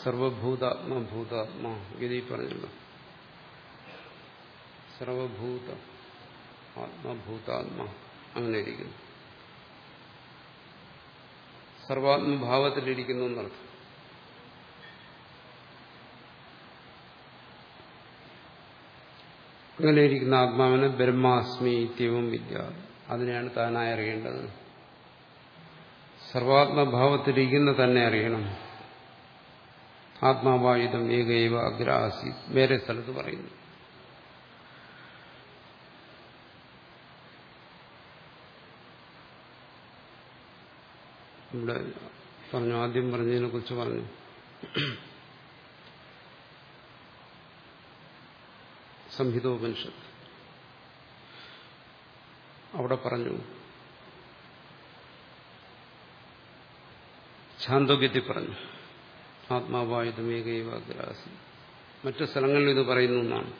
സർവഭൂതാത്മാ ഭൂതാത്മാ ഗതി പറഞ്ഞല്ലോ. സർവഭൂത ആത്മഭൂതാത്മ അങ്ങനെ ഇരിക്കുന്നു സർവാത്മഭാവത്തിലിരിക്കുന്നു എന്നർത്ഥം. അങ്ങനെ ഇരിക്കുന്ന ആത്മാവിനെ ബ്രഹ്മാസ്മി ഇത്യവും വിദ്യ അതിനെയാണ് താനായി അറിയേണ്ടത്. സർവാത്മഭാവത്തിലിരിക്കുന്ന തന്നെ അറിയണം. ആത്മാവായുധം ഏകൈവ അഗ്രാസി വേറെ സ്ഥലത്ത് പറയുന്നു. ഇവിടെ പറഞ്ഞു ആദ്യം പറഞ്ഞതിനെ കുറിച്ച് പറഞ്ഞു. സംഹിതോപനിഷത്ത്. അവിടെ പറഞ്ഞു. ഛാന്തോഗ്യത്തിൽ പറഞ്ഞു. ആത്മാവായുധമേകൈവാഗ്രാസി മറ്റു സ്ഥലങ്ങളിൽ ഇത് പറയുന്നു എന്നാണ്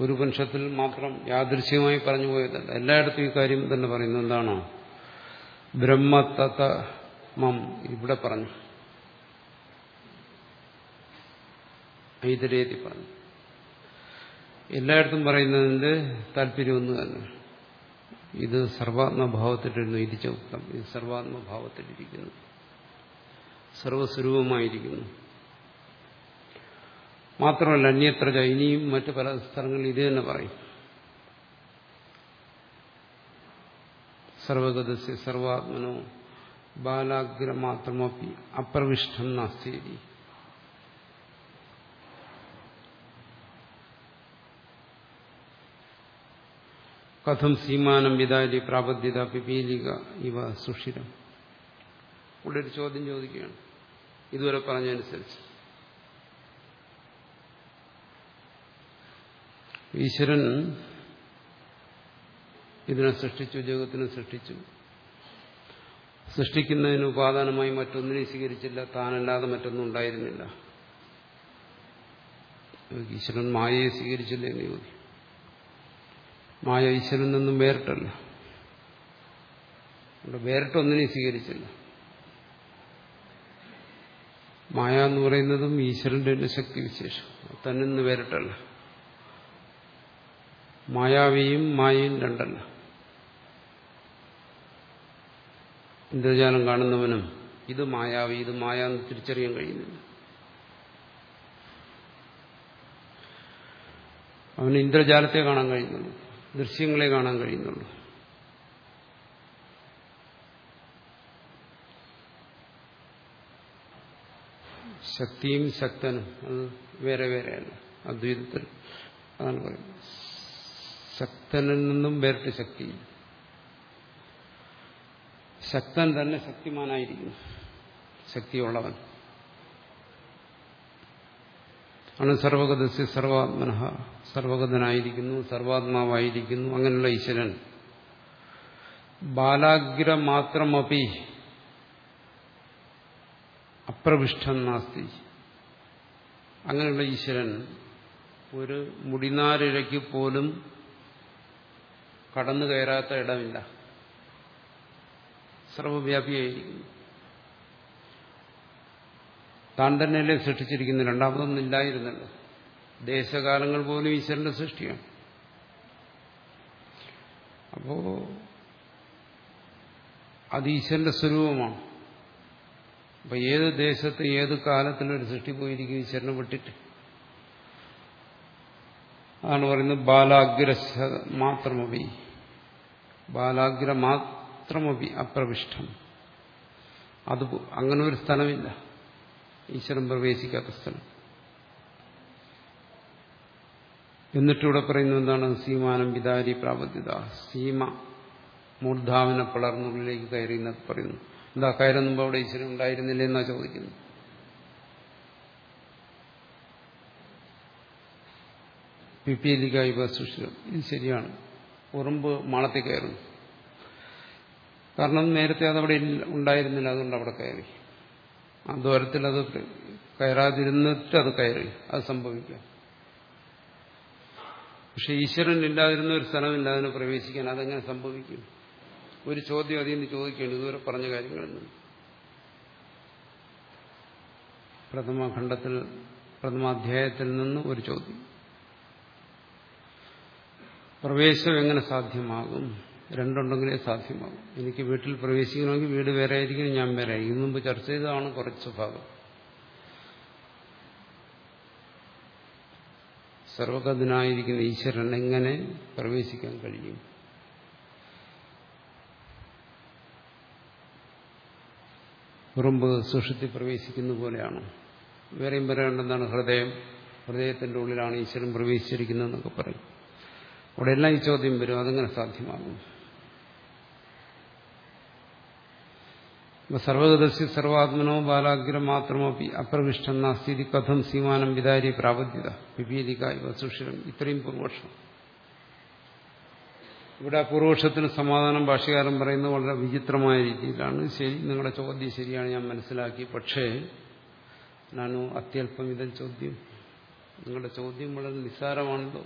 ഒരു പുരുഷത്തിൽ മാത്രം യാദൃശ്യമായി പറഞ്ഞു പോയതല്ല. എല്ലായിടത്തും ഈ കാര്യം തന്നെ പറയുന്നു എന്താണോ? ബ്രഹ്മതമം ഇവിടെ പറഞ്ഞു. ഐതരേതി പറഞ്ഞു. എല്ലായിടത്തും പറയുന്നതിന്റെ താല്പര്യം ഒന്നു തന്നെ ഇത് സർവാത്മഭാവത്തിലിരുന്നു ഇത് ചൗക്കം ഇത് സർവാത്മഭാവത്തിലിരിക്കുന്നു. സർവസ്വരൂപമായിരിക്കുന്നു. മാത്രമല്ല അന്യത്ര ഇനിയും മറ്റു പല സ്ഥലങ്ങളിൽ ഇത് തന്നെ പറയും. സർവഗതസ്യ സർവാത്മനോ ബാലാഗ്രമാത്രമപ്പി അപ്രവിഷ്ടം നാസ്തി കഥം സീമാനം വിതാരി പ്രാബദ്ധ്യത പിപീലിക ഇവ സുഷിരം. ഇവിടെ ഒരു ചോദ്യം ചോദിക്കുകയാണ്. ഇതുവരെ പറഞ്ഞതനുസരിച്ച്. ഈശ്വരൻ ഇതിനെ സൃഷ്ടിച്ചു ജഗത്തിനെ സൃഷ്ടിച്ചു. സൃഷ്ടിക്കുന്നതിന് ഉപാദാനമായി മറ്റൊന്നിനെ സ്വീകരിച്ചില്ല. താനല്ലാതെ മറ്റൊന്നും ഉണ്ടായിരുന്നില്ല. ഈശ്വരൻ മായയെ സ്വീകരിച്ചില്ല എന്ന് ചോദിക്കും. മായ ഈശ്വരൻ നിന്നും വേറിട്ടല്ല. ഇവിടെ വേറിട്ടൊന്നിനെയും സ്വീകരിച്ചില്ല. മായ എന്ന് പറയുന്നതും ഈശ്വരന്റെ തന്നെ ശക്തിവിശേഷം. തന്നെ നിന്ന് വേറിട്ടല്ല. മായാവിയും മായയും രണ്ടല്ല. ഇന്ദ്രജാലം കാണുന്നവനും ഇത് മായാവി ഇത് മായ എന്ന് തിരിച്ചറിയാൻ കഴിയുന്നില്ല. അവന് ഇന്ദ്രജാലത്തെ കാണാൻ കഴിയുന്നുള്ളൂ. ദൃശ്യങ്ങളെ കാണാൻ കഴിയുന്നുള്ളൂ. ശക്തിയും ശക്തനും അത് വേറെ വേറെയല്ല. അദ്വൈതത്തിൽ അതാണ് പറയുന്നത്. ശക്തനിൽ നിന്നും വേറിട്ട് ശക്തി ശക്തൻ തന്നെ ശക്തിമാനായിരിക്കുന്നു. ശക്തിയുള്ളവൻ. ആണ് സർവഗതസ്യ സർവാത്മന. സർവഗതനായിരിക്കുന്നു സർവാത്മാവായിരിക്കുന്നു അങ്ങനെയുള്ള ഈശ്വരൻ. ബാലാഗ്ര മാത്രമപി അപ്രവിഷ്ടം നാസ്തി. അങ്ങനെയുള്ള ഈശ്വരൻ ഒരു മുടിനാരിഴയ്ക്ക് പോലും കടന്നു കയറാത്ത ഇടമില്ല. സർവവ്യാപിയായിരിക്കുന്നു. താൻ തന്നെയല്ലേ സൃഷ്ടിച്ചിരിക്കുന്നു രണ്ടാമതൊന്നും ഇല്ലായിരുന്നല്ലോ. ദേശകാലങ്ങൾ പോലും ഈശ്വരന്റെ സൃഷ്ടിയാണ്. അപ്പോ അത് ഈശ്വരന്റെ സ്വരൂപമാണ്. അപ്പൊ ഏത് ദേശത്ത് ഏത് കാലത്തിലൊരു സൃഷ്ടി പോയിരിക്കും ഈശ്വരനെ വിട്ടിട്ട്. അതാണ് പറയുന്നത് ബാലാഗ്ര മാത്രമപി. ബാലാഗ്ര മാത്രമപി അപ്രവിഷ്ടം അത് അങ്ങനെ ഒരു സ്ഥലമില്ല. ഈശ്വരൻ പ്രവേശിക്കാത്ത സ്ഥലം. എന്നിട്ടിവിടെ പറയുന്നത് എന്താണ്? സീമാനം വിതാരി പ്രാബദ്ധ്യത സീമ മൂർധാവിനെ പിളർന്നുള്ളിലേക്ക് കയറി എന്നൊക്കെ പറയുന്നു. എന്താ കയറുന്നുമ്പോ അവിടെ ഈശ്വരൻ ഉണ്ടായിരുന്നില്ല എന്നാ ചോദിക്കുന്നു. പിപ്പിയലിക്ക ഇവ സുഷിരം ഇത് ശരിയാണ്. ഉറുമ്പ് മാളത്തിൽ കയറുന്നു. കാരണം നേരത്തെ അതവിടെ ഉണ്ടായിരുന്നില്ല. അതുകൊണ്ട് അവിടെ കയറി. ആ ദൂരത്തിൽ അത് കയറാതിരുന്നിട്ട് അത് കയറി. അത് സംഭവിക്കാം. പക്ഷെ ഈശ്വരൻ ഇല്ലാതിരുന്ന ഒരു സ്ഥലമില്ല അതിന് പ്രവേശിക്കാൻ. അതെങ്ങനെ സംഭവിക്കും. ഒരു ചോദ്യം അതിൽ നിന്ന് ചോദിക്കേണ്ടി ഇതുവരെ പറഞ്ഞ കാര്യങ്ങളിൽ നിന്ന് പ്രഥമ പ്രഥമാധ്യായത്തിൽ നിന്ന് ഒരു ചോദ്യം. പ്രവേശനം എങ്ങനെ സാധ്യമാകും? രണ്ടുണ്ടെങ്കിലേ സാധ്യമാകും. എനിക്ക് വീട്ടിൽ പ്രവേശിക്കണമെങ്കിൽ വീട് വേറെ ആയിരിക്കും ഞാൻ വേറെ ആയിരിക്കും. മുമ്പ് ചർച്ച ചെയ്തതാണ് കുറച്ച് ഭാഗം സർവഗതനായിരിക്കുന്ന ഈശ്വരൻ എങ്ങനെ പ്രവേശിക്കാൻ കഴിയും? ഉറുമ്പ് സുഷുത്തി പ്രവേശിക്കുന്ന പോലെയാണ്. വേറെയും പറയേണ്ടെന്താണ് ഹൃദയം. ഹൃദയത്തിന്റെ ഉള്ളിലാണ് ഈശ്വരൻ പ്രവേശിച്ചിരിക്കുന്നതെന്നൊക്കെ പറയും. അവിടെ എല്ലാം ഈ ചോദ്യം വരും. അതെങ്ങനെ സാധ്യമാകും. സർവഗതസ്യ സർവാത്മനോ ബാലാഗ്രം മാത്രമോ അപ്രവിഷ്ടം നാസ്തി കഥം സീമാനം വിദാരി പ്രാബദ്ധ്യത വിപീതിക ഇവ സുഷിരം ഇത്രയും പൂർവക്ഷം ഇവിടെ ആ പൂർവക്ഷത്തിന് സമാധാനം ഭാഷകാരൻ പറയുന്നത് വളരെ വിചിത്രമായ രീതിയിലാണ്. ശരി നിങ്ങളുടെ ചോദ്യം ശരിയാണ് ഞാൻ മനസ്സിലാക്കി. പക്ഷേ ഞാനു അത്യല്പം ഇതൽ ചോദ്യം. നിങ്ങളുടെ ചോദ്യം വളരെ നിസ്സാരമാണല്ലോ.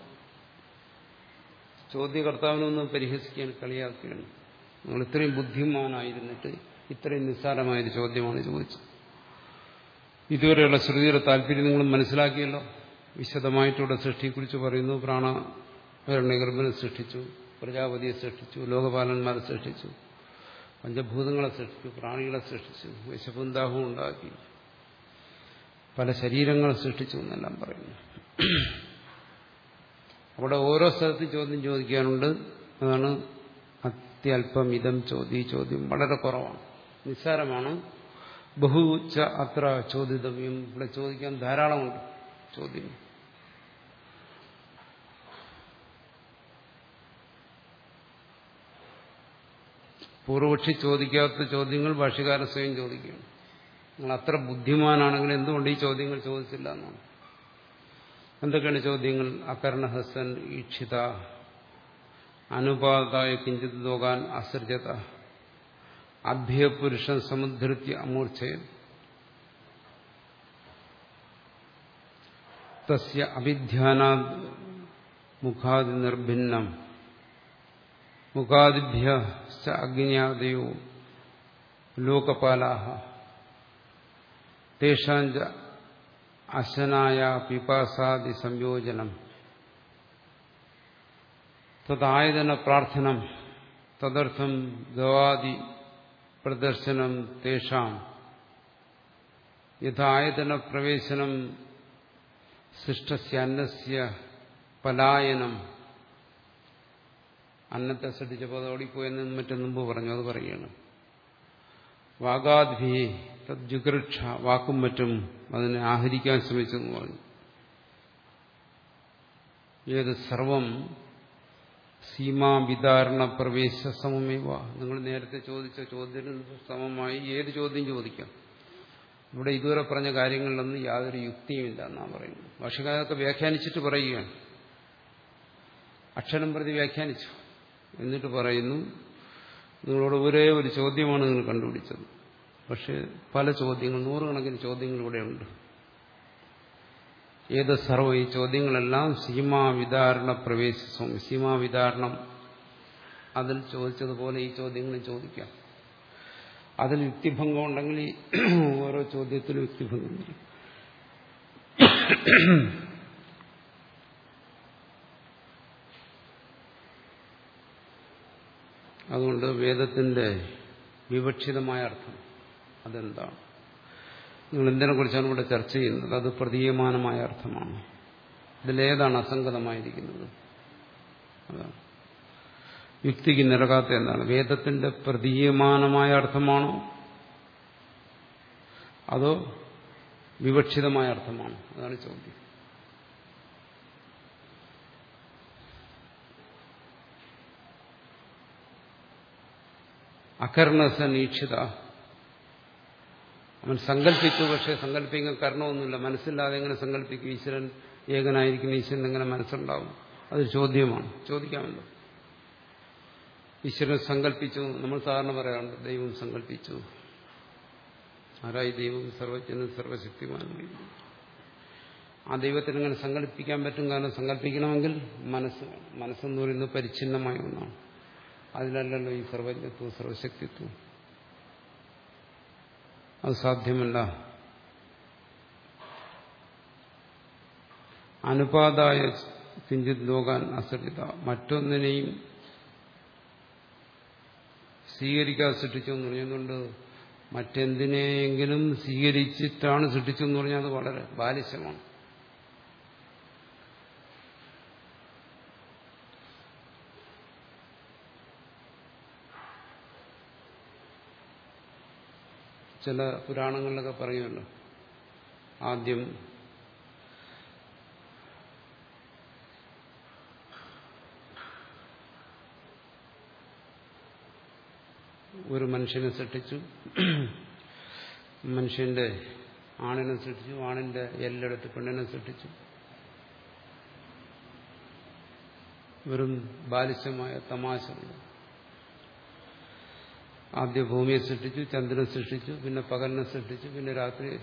ചോദ്യകർത്താവിനൊന്ന് പരിഹസിക്കാൻ കളിയാക്കുകയാണ്. നിങ്ങൾ ഇത്രയും ബുദ്ധിമാനായിരുന്നിട്ട് ഇത്രയും നിസ്സാരമായൊരു ചോദ്യമാണ് ചോദിച്ചത്. ഇതുവരെയുള്ള ശ്രുതിയുടെ താല്പര്യം നിങ്ങൾ മനസ്സിലാക്കിയല്ലോ. വിശദമായിട്ടിവിടെ സൃഷ്ടിയെക്കുറിച്ച് പറയുന്നു. പ്രാണഗർഭനെ സൃഷ്ടിച്ചു. പ്രജാപതിയെ സൃഷ്ടിച്ചു. ലോകപാലന്മാരെ സൃഷ്ടിച്ചു. പഞ്ചഭൂതങ്ങളെ സൃഷ്ടിച്ചു. പ്രാണികളെ സൃഷ്ടിച്ചു. വിശപ്പുന്താഹവും ഉണ്ടാക്കി. പല ശരീരങ്ങളെ സൃഷ്ടിച്ചു എന്നെല്ലാം പറയുന്നു. അവിടെ ഓരോ സ്ഥലത്തും ചോദ്യം ചോദിക്കാനുണ്ട്. അതാണ് അത്യല്പം ഇതം ചോദ്യം. ചോദ്യം വളരെ കുറവാണ്. നിസ്സാരമാണ്. ബഹു ച അത്ര ചോദിതവ്യം. ഇവിടെ ചോദിക്കാൻ ധാരാളമുണ്ട് ചോദ്യം പൂർവപക്ഷി ചോദിക്കാത്ത ചോദ്യങ്ങൾ ഭാഷകാരൻ സ്വയം ചോദിക്കുകയാണ്. നിങ്ങൾ അത്ര ബുദ്ധിമാനാണെങ്കിൽ എന്തുകൊണ്ട് ഈ ചോദ്യങ്ങൾ ചോദിച്ചില്ല എന്നാണ്. എന്തൊക്കെയാണ് ചോദ്യങ്ങൾ? അകർണഹസൻ ഈക്ഷിത അനുപാതായ കിഞ്ചിത് ലോകാൻ അസൃജത അഭ്യപുരുഷൻ സമുദ്ധൃത്യ അമൂർച്ഛയത് തസ്യ അഭിധ്യാനാ മുഖാദി നിർഭിന്നം മുഖാദിഭ്യ അഗ്നിയാദയോ ലോകപാലാഹ തേഷാഞ്ച അശനായ പിപാസാദി സംയോജനം തദായതന പ്രാർത്ഥനം തദർത്ഥം ഗവാദി പ്രദർശനം തേഷാം. യഥായതന പ്രവേശനം സൃഷ്ടസ്യ പലായനം. അന്നത്തെ ശ്രദ്ധിച്ചപ്പോൾ അത് ഓടിപ്പോയെന്ന് മറ്റും മുമ്പ് പറഞ്ഞു അത് പറയുകയാണ്. വാഗാദ്ഭി തദ്ജുഗൃക്ഷ വാക്കും മറ്റും അതിനെ ആഹരിക്കാൻ ശ്രമിച്ചെന്ന് പറഞ്ഞു. ഏത് സർവം സീമാവിതാരണ പ്രവേശ സമമേവ. നിങ്ങൾ നേരത്തെ ചോദിച്ച ചോദ്യത്തിന് സമമായി ഏത് ചോദ്യം ചോദിക്കാം? ഇവിടെ ഇതുവരെ പറഞ്ഞ കാര്യങ്ങളിലൊന്നും യാതൊരു യുക്തിയുമില്ല എന്നാണ് പറയുന്നത്. ഭാഷകാരൊക്കെ വ്യാഖ്യാനിച്ചിട്ട് പറയുകയാണ്. അക്ഷരം പ്രതി വ്യാഖ്യാനിച്ചു. എന്നിട്ട് പറയുന്നു നിങ്ങളോട് ഒരേ ഒരു ചോദ്യമാണ് നിങ്ങൾ കണ്ടുപിടിച്ചത്. പക്ഷെ പല ചോദ്യങ്ങൾ നൂറുകണക്കിന് ചോദ്യങ്ങൾ ഇവിടെയുണ്ട്. ഏത് സർവ ഈ ചോദ്യങ്ങളെല്ലാം സീമാവിതാരണ പ്രവേശിച്ചും. സീമാവിതാരണം അതിൽ ചോദിച്ചതുപോലെ ഈ ചോദ്യങ്ങളും ചോദിക്കാം. അതിൽ യുക്തിഭംഗം ഉണ്ടെങ്കിൽ ഓരോ ചോദ്യത്തിലും യുക്തിഭംഗം വരും. അതുകൊണ്ട് വേദത്തിന്റെ വിവക്ഷിതമായ അർത്ഥം അതെന്താണ്? നിങ്ങൾ എന്തിനെ കുറിച്ചാണ് ഇവിടെ ചർച്ച ചെയ്യുന്നത്? അത് പ്രതീയമാനമായ അർത്ഥമാണ്. ഇതിലേതാണ് അസംഗതമായിരിക്കുന്നത്. യുക്തിക്ക് നിരകാത്ത എന്താണ്? വേദത്തിന്റെ പ്രതീയമാനമായ അർത്ഥമാണോ? അതോ വിവക്ഷിതമായ അർത്ഥമാണോ? അതാണ് ചോദ്യം. അകർണസനീക്ഷിത അവൻ സങ്കല്പിച്ചു പക്ഷെ സങ്കല്പിക്കാൻ കരണമൊന്നുമില്ല. മനസ്സില്ലാതെ എങ്ങനെ സങ്കല്പിക്കും? ഈശ്വരൻ ഏകനായിരിക്കും ഈശ്വരൻ എങ്ങനെ മനസ്സുണ്ടാവും? അത് ചോദ്യമാണ്. ചോദിക്കാമല്ലോ. ഈശ്വരൻ സങ്കല്പിച്ചു. നമ്മൾ സാധാരണ പറയാറുണ്ട് ദൈവം സങ്കല്പിച്ചു. ആരായി ദൈവം? സർവജ്ഞനും സർവശക്തിമാനും ആ ദൈവത്തിന് ഇങ്ങനെ സങ്കല്പിക്കാൻ പറ്റും? കാരണം സങ്കല്പിക്കണമെങ്കിൽ മനസ്സ് മനസ്സെന്ന് പറയുന്നത് പരിച്ഛിന്നമായ ഒന്നാണ്. അതിലല്ലല്ലോ ഈ സർവജ്ഞത്വം സർവശക്തിത്വം അത് സാധ്യമല്ല. അനുപാതായ കിഞ്ചിത് ലോകാൻ അസൃത മറ്റൊന്നിനെയും സ്വീകരിക്കാൻ സൃഷ്ടിച്ചു എന്ന് പറഞ്ഞുകൊണ്ട് മറ്റെന്തിനെയെങ്കിലും സ്വീകരിച്ചിട്ടാണ് സൃഷ്ടിച്ചെന്ന് പറഞ്ഞാൽ അത് വളരെ ബാലിശമാണ്. ചില പുരാണങ്ങളിലൊക്കെ പറയുമല്ലോ. ആദ്യം ഒരു മനുഷ്യനെ സൃഷ്ടിച്ചു. മനുഷ്യന്റെ ആണിനെ സൃഷ്ടിച്ചു. ആണിന്റെ എല്ലെടുത്ത് പെണ്ണിനെ സൃഷ്ടിച്ചു. വെറും ബാലിശമായ തമാശകൾ ആദ്യം ഭൂമിയെ സൃഷ്ടിച്ചു ചന്ദ്രനെ സൃഷ്ടിച്ചു പിന്നെ പകലിനെ സൃഷ്ടിച്ചു പിന്നെ രാത്രി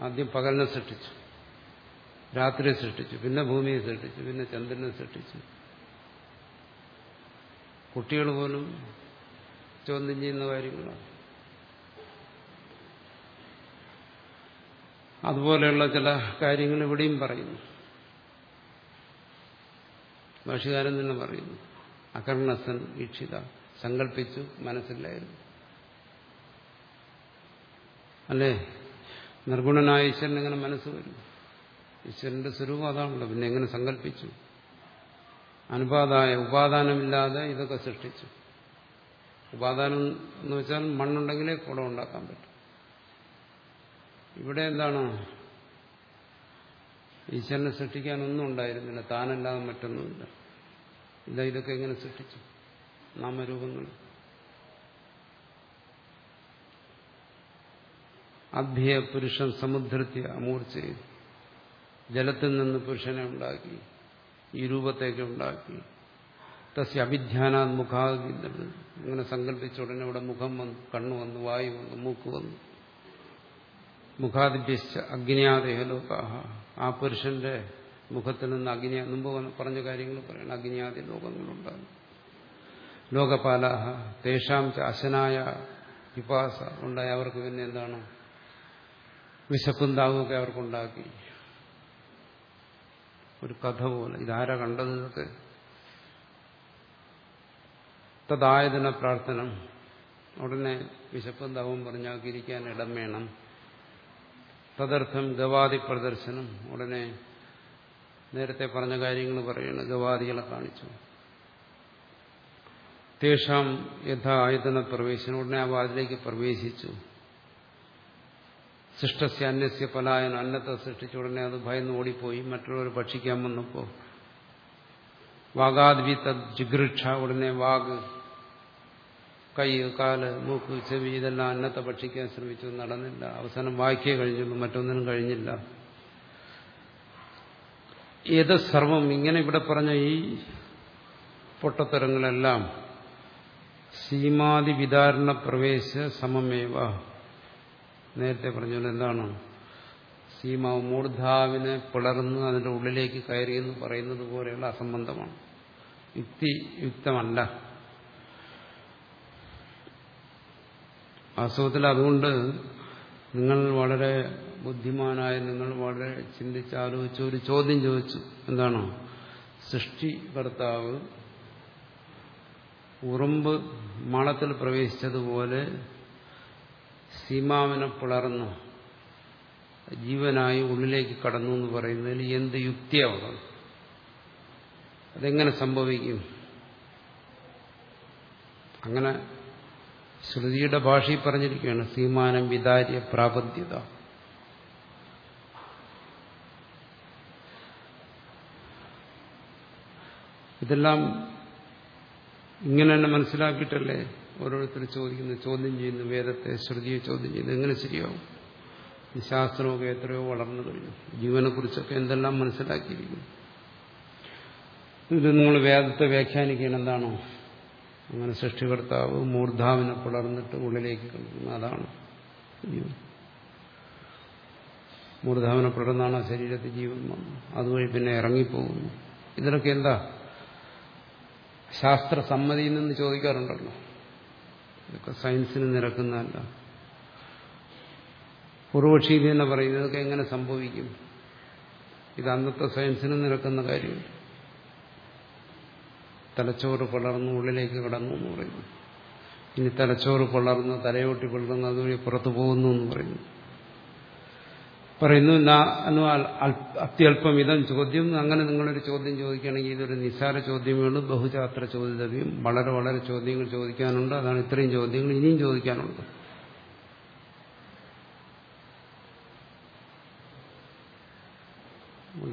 ആദ്യം പകലിനെ സൃഷ്ടിച്ചു രാത്രിയെ സൃഷ്ടിച്ചു പിന്നെ ഭൂമിയെ സൃഷ്ടിച്ചു പിന്നെ ചന്ദ്രനെ സൃഷ്ടിച്ചു. കുട്ടികൾ പോലും ചോദ്യം ചെയ്യുന്ന കാര്യങ്ങളാണ്. അതുപോലെയുള്ള ചില കാര്യങ്ങൾ ഇവിടെയും പറയുന്നു. ഭാഷകാരൻ തന്നെ പറയുന്നു. അകർണസൻ ഈക്ഷിത സങ്കല്പിച്ചു മനസ്സിലായിരുന്നു. അല്ലേ? നിർഗുണനായ ഈശ്വരൻ എങ്ങനെ മനസ്സ് വരും. ഈശ്വരന്റെ സ്വരൂപം അതാണല്ലോ. പിന്നെ എങ്ങനെ സങ്കല്പിച്ചു അനുപാതായ ഉപാദാനമില്ലാതെ ഇതൊക്കെ സൃഷ്ടിച്ചു. ഉപാദാനം എന്ന് വെച്ചാൽ മണ്ണുണ്ടെങ്കിലേ കുളം ഉണ്ടാക്കാൻ പറ്റും. ഇവിടെ എന്താണ്? ഈശ്വരനെ സൃഷ്ടിക്കാനൊന്നും ഉണ്ടായിരുന്നില്ല. താനല്ലാതെ മറ്റൊന്നുമില്ല. ഇല്ല ഇതൊക്കെ എങ്ങനെ സൃഷ്ടിച്ചു? നാമരൂപങ്ങൾ അഭ്യ പുരുഷൻ സമുദ്രത്തിയ അമൂർച്ച ജലത്തിൽ നിന്ന് പുരുഷനെ ഉണ്ടാക്കി ഈ രൂപത്തേക്ക് ഉണ്ടാക്കി. തസ്യ അഭിധ്യാനാത് മുഖാഗി ഇങ്ങനെ സങ്കല്പിച്ച ഉടനെ ഇവിടെ മുഖം വന്നു കണ്ണു വന്നു വായു വന്നു മൂക്ക് വന്നു. മുഖാദിഭ്യശ്ച അഗ്നിയാദേഹലോകാഹ. ആ പുരുഷന്റെ മുഖത്തിൽ നിന്ന് അഗ്നി മുമ്പ് പറഞ്ഞ കാര്യങ്ങൾ പറയണം അഗ്നിയാദി ലോകങ്ങളുണ്ടാകും ലോകപാലാഹ തേഷാം അശനായ വിപാസ ഉണ്ടായ അവർക്ക് പിന്നെ എന്താണ്? വിശപ്പും അവർക്കുണ്ടാക്കി. ഒരു കഥ പോലെ. ഇതാരാ കണ്ടത് ഇതൊക്കെ? തതായതിന പ്രാർത്ഥന. ഉടനെ വിശപ്പും ദാവും പറഞ്ഞാക്കിയിരിക്കാൻ ഇടം വേണം. തദർത്ഥം ഗവാദി പ്രദർശനം. ഉടനെ നേരത്തെ പറഞ്ഞ കാര്യങ്ങൾ പറയുന്നു ഗവാദികളെ കാണിച്ചു. തേഷാം യഥാ ആയുധന പ്രവേശനം. ഉടനെ ആ വാതിലേക്ക് പ്രവേശിച്ചു. സൃഷ്ടസ്യ അന്യസ്യ പലായനം. അന്നത്തെ സൃഷ്ടിച്ച ഉടനെ അത് ഭയന്ന് ഓടിപ്പോയി. മറ്റുള്ളവർ ഭക്ഷിക്കാൻ വന്നപ്പോൾ വാഗാദ്വി തദ് ഉടനെ വാഗ് കൈ കാൽ മൂക്ക് ചെവി ഇതെല്ലാം അന്നത്തെ ഭക്ഷിക്കാൻ ശ്രമിച്ചു. നടന്നില്ല. അവസാനം വായിക്കേ കഴിഞ്ഞുള്ളൂ. മറ്റൊന്നിനും കഴിഞ്ഞില്ല. ഏത് സർവം? ഇങ്ങനെ ഇവിടെ പറഞ്ഞ ഈ പൊട്ടത്തരങ്ങളെല്ലാം സീമാതി വിതാരണ പ്രവേശ സമമേവ. നേരത്തെ പറഞ്ഞത് എന്താണ്? സീമാവ് മൂർധാവിനെ പിളർന്ന് അതിന്റെ ഉള്ളിലേക്ക് കയറി എന്ന് പറയുന്നത് പോലെയുള്ള അസംബന്ധമാണ്. യുക്തി യുക്തമല്ല. വാസ്തവത്തിൽ അതുകൊണ്ട് നിങ്ങൾ വളരെ ബുദ്ധിമാനായ നിങ്ങൾ വളരെ ചിന്തിച്ചാലോചിച്ച് ഒരു ചോദ്യം ചോദിച്ചു. എന്താണോ? സൃഷ്ടി സൃഷ്ടികർത്താവ് ഉറുമ്പ് മാളത്തിൽ പ്രവേശിച്ചതുപോലെ സീമാവിനെ പിളർന്ന്. ജീവനായി ഉള്ളിലേക്ക് കടന്നു എന്ന് പറയുന്നതിൽ എന്ത് യുക്തിയാവണം അതെങ്ങനെ സംഭവിക്കും? അങ്ങനെ ശ്രുതിയുടെ ഭാഷയിൽ പറഞ്ഞിരിക്കുകയാണ് സീമാനം വിദാര്യ പ്രാബദ്ധ്യത ഇതെല്ലാം ഇങ്ങനെ തന്നെ മനസ്സിലാക്കിയിട്ടല്ലേ ഓരോരുത്തർ ചോദിക്കുന്നു ചോദ്യം ചെയ്യുന്നു വേദത്തെ ശ്രുതിയെ ചോദ്യം ചെയ്യുന്നു എങ്ങനെ ശരിയാവും? ശാസ്ത്രമൊക്കെ എത്രയോ വളർന്നു കഴിഞ്ഞു. ജീവനെക്കുറിച്ചൊക്കെ എന്തെല്ലാം മനസ്സിലാക്കിയിരിക്കുന്നു? ഇത് നിങ്ങൾ വേദത്തെ വ്യാഖ്യാനിക്കണം എന്താണോ? അങ്ങനെ സൃഷ്ടികർത്താവ് മൂർധാവിനെ പുലർന്നിട്ട് ഉള്ളിലേക്ക് കളിക്കുന്നു അതാണ് മൂർധാവിനെ പുലർന്നാണ് ശരീരത്തിൽ ജീവൻ വന്നു അതുവഴി പിന്നെ ഇറങ്ങിപ്പോകുന്നു. ഇതിനൊക്കെ എന്താ? ശാസ്ത്രസമ്മതിയിൽ നിന്ന് ചോദിക്കാറുണ്ടല്ലോ. ഇതൊക്കെ സയൻസിന് നിരക്കുന്നതല്ല. പൂർവക്ഷി തന്നെ പറയും ഇതൊക്കെ എങ്ങനെ സംഭവിക്കും? ഇത് അന്നത്തെ സയൻസിന് നിരക്കുന്ന കാര്യമില്ല. തലച്ചോറ് പിളർന്നു ഉള്ളിലേക്ക് കിടന്നു എന്ന് പറയുന്നു. ഇനി തലച്ചോറ് പിളർന്ന് തലയോട്ടി പിളർന്ന് അതുവഴി പുറത്തു പോകുന്നു എന്ന് പറയുന്നു. പറയുന്നു അത്യല്പം ഇതം ചോദ്യം. അങ്ങനെ നിങ്ങളൊരു ചോദ്യം ചോദിക്കുകയാണെങ്കിൽ ഇതൊരു നിസ്സാര ചോദ്യമേ ബഹുചാത്ര ചോദ്യതയും വളരെ വളരെ ചോദ്യങ്ങൾ ചോദിക്കാനുണ്ട്. അതാണ് ഇത്രയും ചോദ്യങ്ങൾ ഇനിയും ചോദിക്കാനുണ്ട്.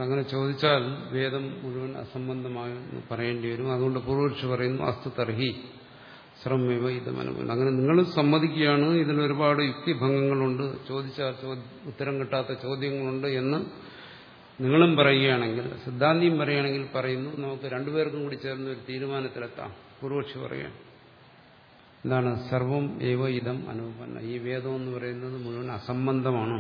അങ്ങനെ ചോദിച്ചാൽ വേദം മുഴുവൻ അസംബന്ധമായെന്ന് പറയേണ്ടി വരും. അതുകൊണ്ട് പൂർവക്ഷി പറയുന്നു അസ്തു തർഹി. ശ്രമമേവ ഇതമനുഭവം അങ്ങനെ നിങ്ങൾ സമ്മതിക്കുകയാണ് ഇതിൽ ഒരുപാട് യുക്തിഭംഗങ്ങളുണ്ട് ചോദിച്ചാൽ ഉത്തരം കിട്ടാത്ത ചോദ്യങ്ങളുണ്ട് എന്ന് നിങ്ങളും പറയുകയാണെങ്കിൽ സിദ്ധാന്തിയും പറയുകയാണെങ്കിൽ പറയുന്നു നമുക്ക് രണ്ടുപേർക്കും കൂടി ചേർന്ന് ഒരു തീരുമാനത്തിലെത്താം. പൂർവക്ഷി പറയാൻ എന്താണ്? സർവം ഏവ ഇതം അനുപന്ന. ഈ വേദം എന്ന് പറയുന്നത് മുഴുവൻ അസംബന്ധമാണോ?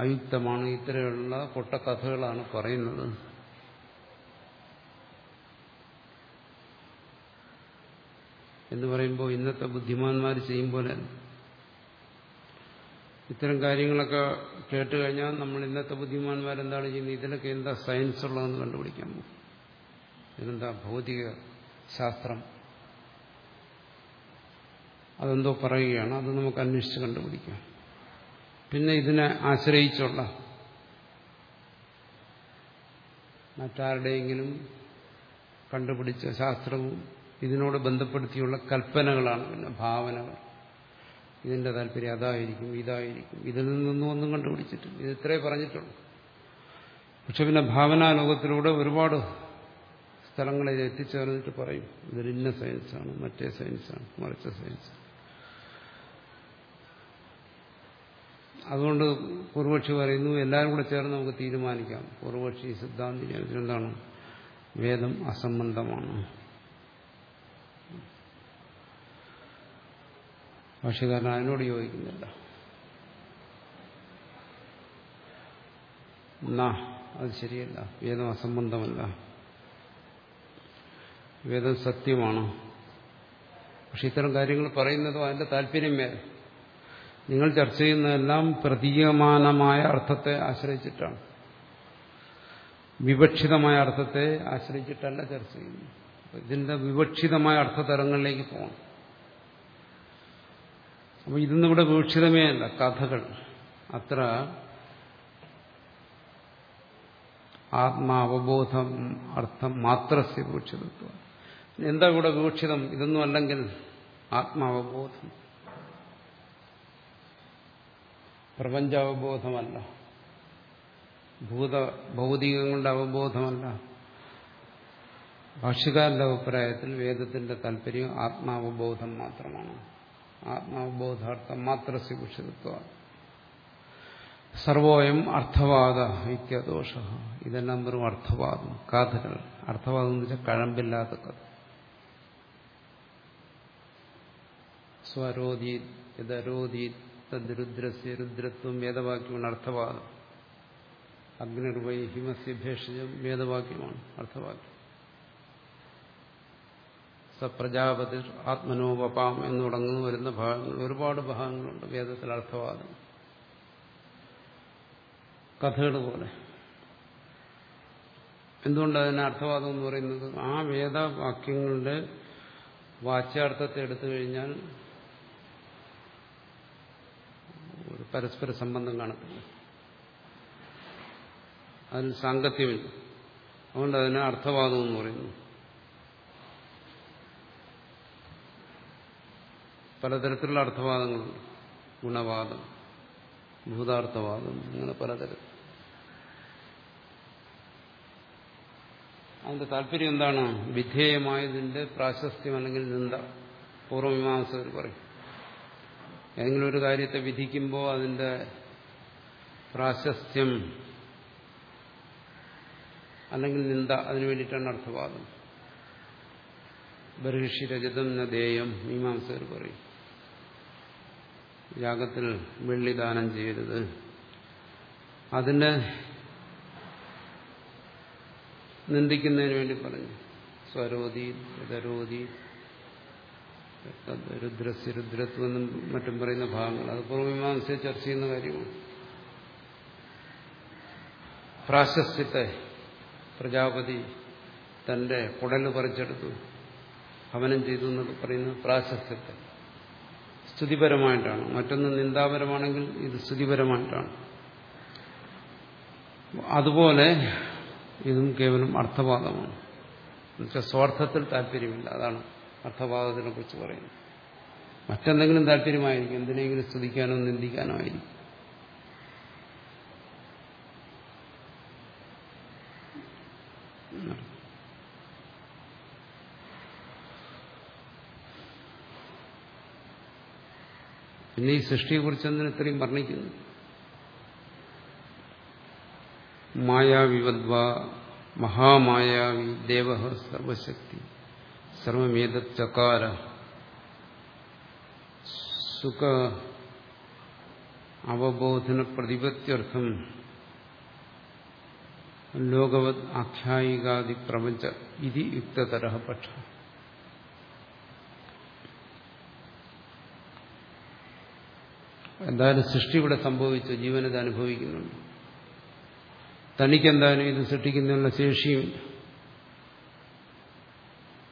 അയുക്തമാണ്? ഇത്തരമുള്ള പൊട്ടക്കഥകളാണ് പറയുന്നത്. എന്ന് പറയുമ്പോൾ ഇന്നത്തെ ബുദ്ധിമാന്മാർ ചെയ്യും പോലെ ഇത്തരം കാര്യങ്ങളൊക്കെ കേട്ട് കഴിഞ്ഞാൽ നമ്മൾ ഇന്നത്തെ ബുദ്ധിമാന്മാരെന്താണ് ചെയ്യുന്നത്? ഇതിനൊക്കെ എന്താ സയൻസ് ഉള്ളതെന്ന് കണ്ടുപിടിക്കാൻ പോകും. ഇതെന്താ ഭൗതിക ശാസ്ത്രം? അതെന്തോ പറയുകയാണ്. അത് നമുക്ക് അന്വേഷിച്ച് കണ്ടുപിടിക്കാം. പിന്നെ ഇതിനെ ആശ്രയിച്ചുള്ള മറ്റാരുടെയെങ്കിലും കണ്ടുപിടിച്ച ശാസ്ത്രവും ഇതിനോട് ബന്ധപ്പെടുത്തിയുള്ള കൽപ്പനകളാണ്. പിന്നെ ഭാവനകൾ. ഇതിന്റെ താല്പര്യം അതായിരിക്കും ഇതായിരിക്കും. ഇതിൽ നിന്നൊന്നും ഒന്നും കണ്ടുപിടിച്ചിട്ടില്ല. ഇത് ഇത്രേ പറഞ്ഞിട്ടുള്ളൂ. പക്ഷെ പിന്നെ ഭാവനാലോകത്തിലൂടെ ഒരുപാട് സ്ഥലങ്ങളിൽ എത്തിച്ചേർന്നിട്ട് പറയും. ഇതിൽ ഇന്ന സയൻസാണ് മറ്റേ സയൻസാണ് മറിച്ച സയൻസ് അതുകൊണ്ട് പൂർവക്ഷി പറയുന്നു എല്ലാവരും കൂടെ ചേർന്ന് നമുക്ക് തീരുമാനിക്കാം. പൂർവക്ഷി സിദ്ധാന്തി എന്താണ് വേദം അസംബന്ധമാണ്. ഭാഷകാരൻ അതിനോട് യോജിക്കുന്നില്ല. അത് ശരിയല്ല. വേദം അസംബന്ധമല്ല. വേദം സത്യമാണ്. പക്ഷെ ഇത്തരം കാര്യങ്ങൾ പറയുന്നതോ അതിന്റെ താല്പര്യം വേറെ. നിങ്ങൾ ചർച്ച ചെയ്യുന്നതെല്ലാം പ്രതീയമാനമായ അർത്ഥത്തെ ആശ്രയിച്ചിട്ടാണ്. വിവക്ഷിതമായ അർത്ഥത്തെ ആശ്രയിച്ചിട്ടല്ല ചർച്ച ചെയ്യുന്നത്. ഇതിന്റെ വിവക്ഷിതമായ അർത്ഥതരങ്ങളിലേക്ക് പോകണം. അപ്പൊ ഇതൊന്നും ഇവിടെ വീക്ഷിതമേ അല്ല കഥകൾ. അത്ര ആത്മാവബോധം അർത്ഥം മാത്രസ്യ വീക്ഷിതത്വം. എന്താ ഇവിടെ വീക്ഷിതം? ഇതൊന്നും അല്ലെങ്കിൽ ആത്മാവബോധം. പ്രപഞ്ചാവബോധമല്ല. ഭൂത ഭൗതികങ്ങളുടെ അവബോധമല്ല. ഭാഷകാരുടെ അഭിപ്രായത്തിൽ വേദത്തിന്റെ താല്പര്യം ആത്മാവബോധം മാത്രമാണ്. ആത്മാവബോധാർത്ഥം മാത്രസ്യ വിവക്ഷിതത്വമാണ് സർവോയം അർത്ഥവാദ ഐക്യദോഷ ഇതെല്ലാം വെറും അർത്ഥവാദം കഥകൾ. അർത്ഥവാദം എന്ന് വെച്ചാൽ കഴമ്പില്ലാത്ത കഥ. സ്വരോധി യഥരോധി തദ്രുദ്രസ്യ രുദ്രത്വം വേദവാക്യമാണ് അർത്ഥവാദം. അഗ്നിർവൈ ഹിമസ്യ ഭേഷജം വേദവാക്യമാണ് അർത്ഥവാക്യം സപ്രജാപതി ആത്മനോപപാം എന്ന് തുടങ്ങുന്നു വരുന്ന ഭാഗങ്ങൾ ഒരുപാട് ഭാഗങ്ങളുണ്ട് വേദത്തിൽ അർത്ഥവാദം. കഥകൾ പോലെ. എന്തുകൊണ്ട് അതിന് അർത്ഥവാദം എന്ന് പറയുന്നത്? ആ വേദവാക്യങ്ങളുടെ വാച്യാർത്ഥത്തെ എടുത്തു കഴിഞ്ഞാൽ ഒരു പരസ്പര സംബന്ധം കാണത്തില്ല. അതിന് സാങ്കത്യമില്ല. അതുകൊണ്ട് അതിന് അർത്ഥവാദം എന്ന് പറയുന്നു. പലതരത്തിലുള്ള അർത്ഥവാദങ്ങളുണ്ട് ഗുണവാദം ഭൂതാർത്ഥവാദം അങ്ങനെ പലതരം. അതിന്റെ താല്പര്യം എന്താണ്? വിധേയമായതിന്റെ പ്രാശസ്ത്യം അല്ലെങ്കിൽ നിന്ദ. പൂർവമീമാംസകർ പറയും. ഏതെങ്കിലും ഒരു കാര്യത്തെ വിധിക്കുമ്പോൾ അതിന്റെ പ്രാശസ്ത്യം അല്ലെങ്കിൽ നിന്ദ അതിനു വേണ്ടിയിട്ടാണ് അർത്ഥവാദം. ബർഹിഷി രജതം നദേയം മീമാംസകർ പറയും. യാഗത്തിൽ വെള്ളി ദാനം ചെയ്യരുത് അതിനെ നിന്ദിക്കുന്നതിന് വേണ്ടി പറഞ്ഞു. സ്വരോതി രഥരോധി രുദ്രസ് രുദ്രത്വം എന്നും മറ്റും പറയുന്ന ഭാഗങ്ങൾ. അത് പൂർവമീമാംസയെ ചർച്ച ചെയ്യുന്ന കാര്യമാണ്. പ്രാശസ്യത്തെ പ്രജാപതി തന്റെ കുടൽ പറിച്ചെടുത്തു. ഹവനം ചെയ്തു എന്നൊക്കെ പറയുന്നത് പ്രാശസ്യത്തെ. സ്തുതിപരമായിട്ടാണ്. മറ്റൊന്ന് നിന്ദാപരമാണെങ്കിൽ ഇത് സ്തുതിപരമായിട്ടാണ്. അതുപോലെ ഇതും കേവലം അർത്ഥവാദമാണ്. എന്നുവെച്ചാൽ സ്വാർത്ഥത്തിൽ താല്പര്യമില്ല. അതാണ് അർത്ഥവാദത്തിനെ കുറിച്ച് പറയുന്നത്. മറ്റെന്തെങ്കിലും താല്പര്യമായിരിക്കും. എന്തിനെങ്കിലും സ്തുതിക്കാനോ നിന്ദിക്കാനോ ആയിരിക്കും. പിന്നെ ഈ സൃഷ്ടിയെക്കുറിച്ച് എന്തിനു ഇത്രയും വർണിക്കുന്നു മായാവിവദ്വ മഹാമായാവി ദേവ സർവശക്തി സർവമേതത് ചകാര. സുഖ അവബോധന പ്രതിപത്യർത്ഥം ലോകവത് ആഖ്യായികാദി പ്രപഞ്ച ഇതി യുക്തതര പക്ഷ. എന്തായാലും സൃഷ്ടി ഇവിടെ സംഭവിച്ചു ജീവനത് അനുഭവിക്കുന്നുണ്ട്. തനിക്കെന്തായാലും ഇത് സൃഷ്ടിക്കുന്നതിനുള്ള ശേഷിയും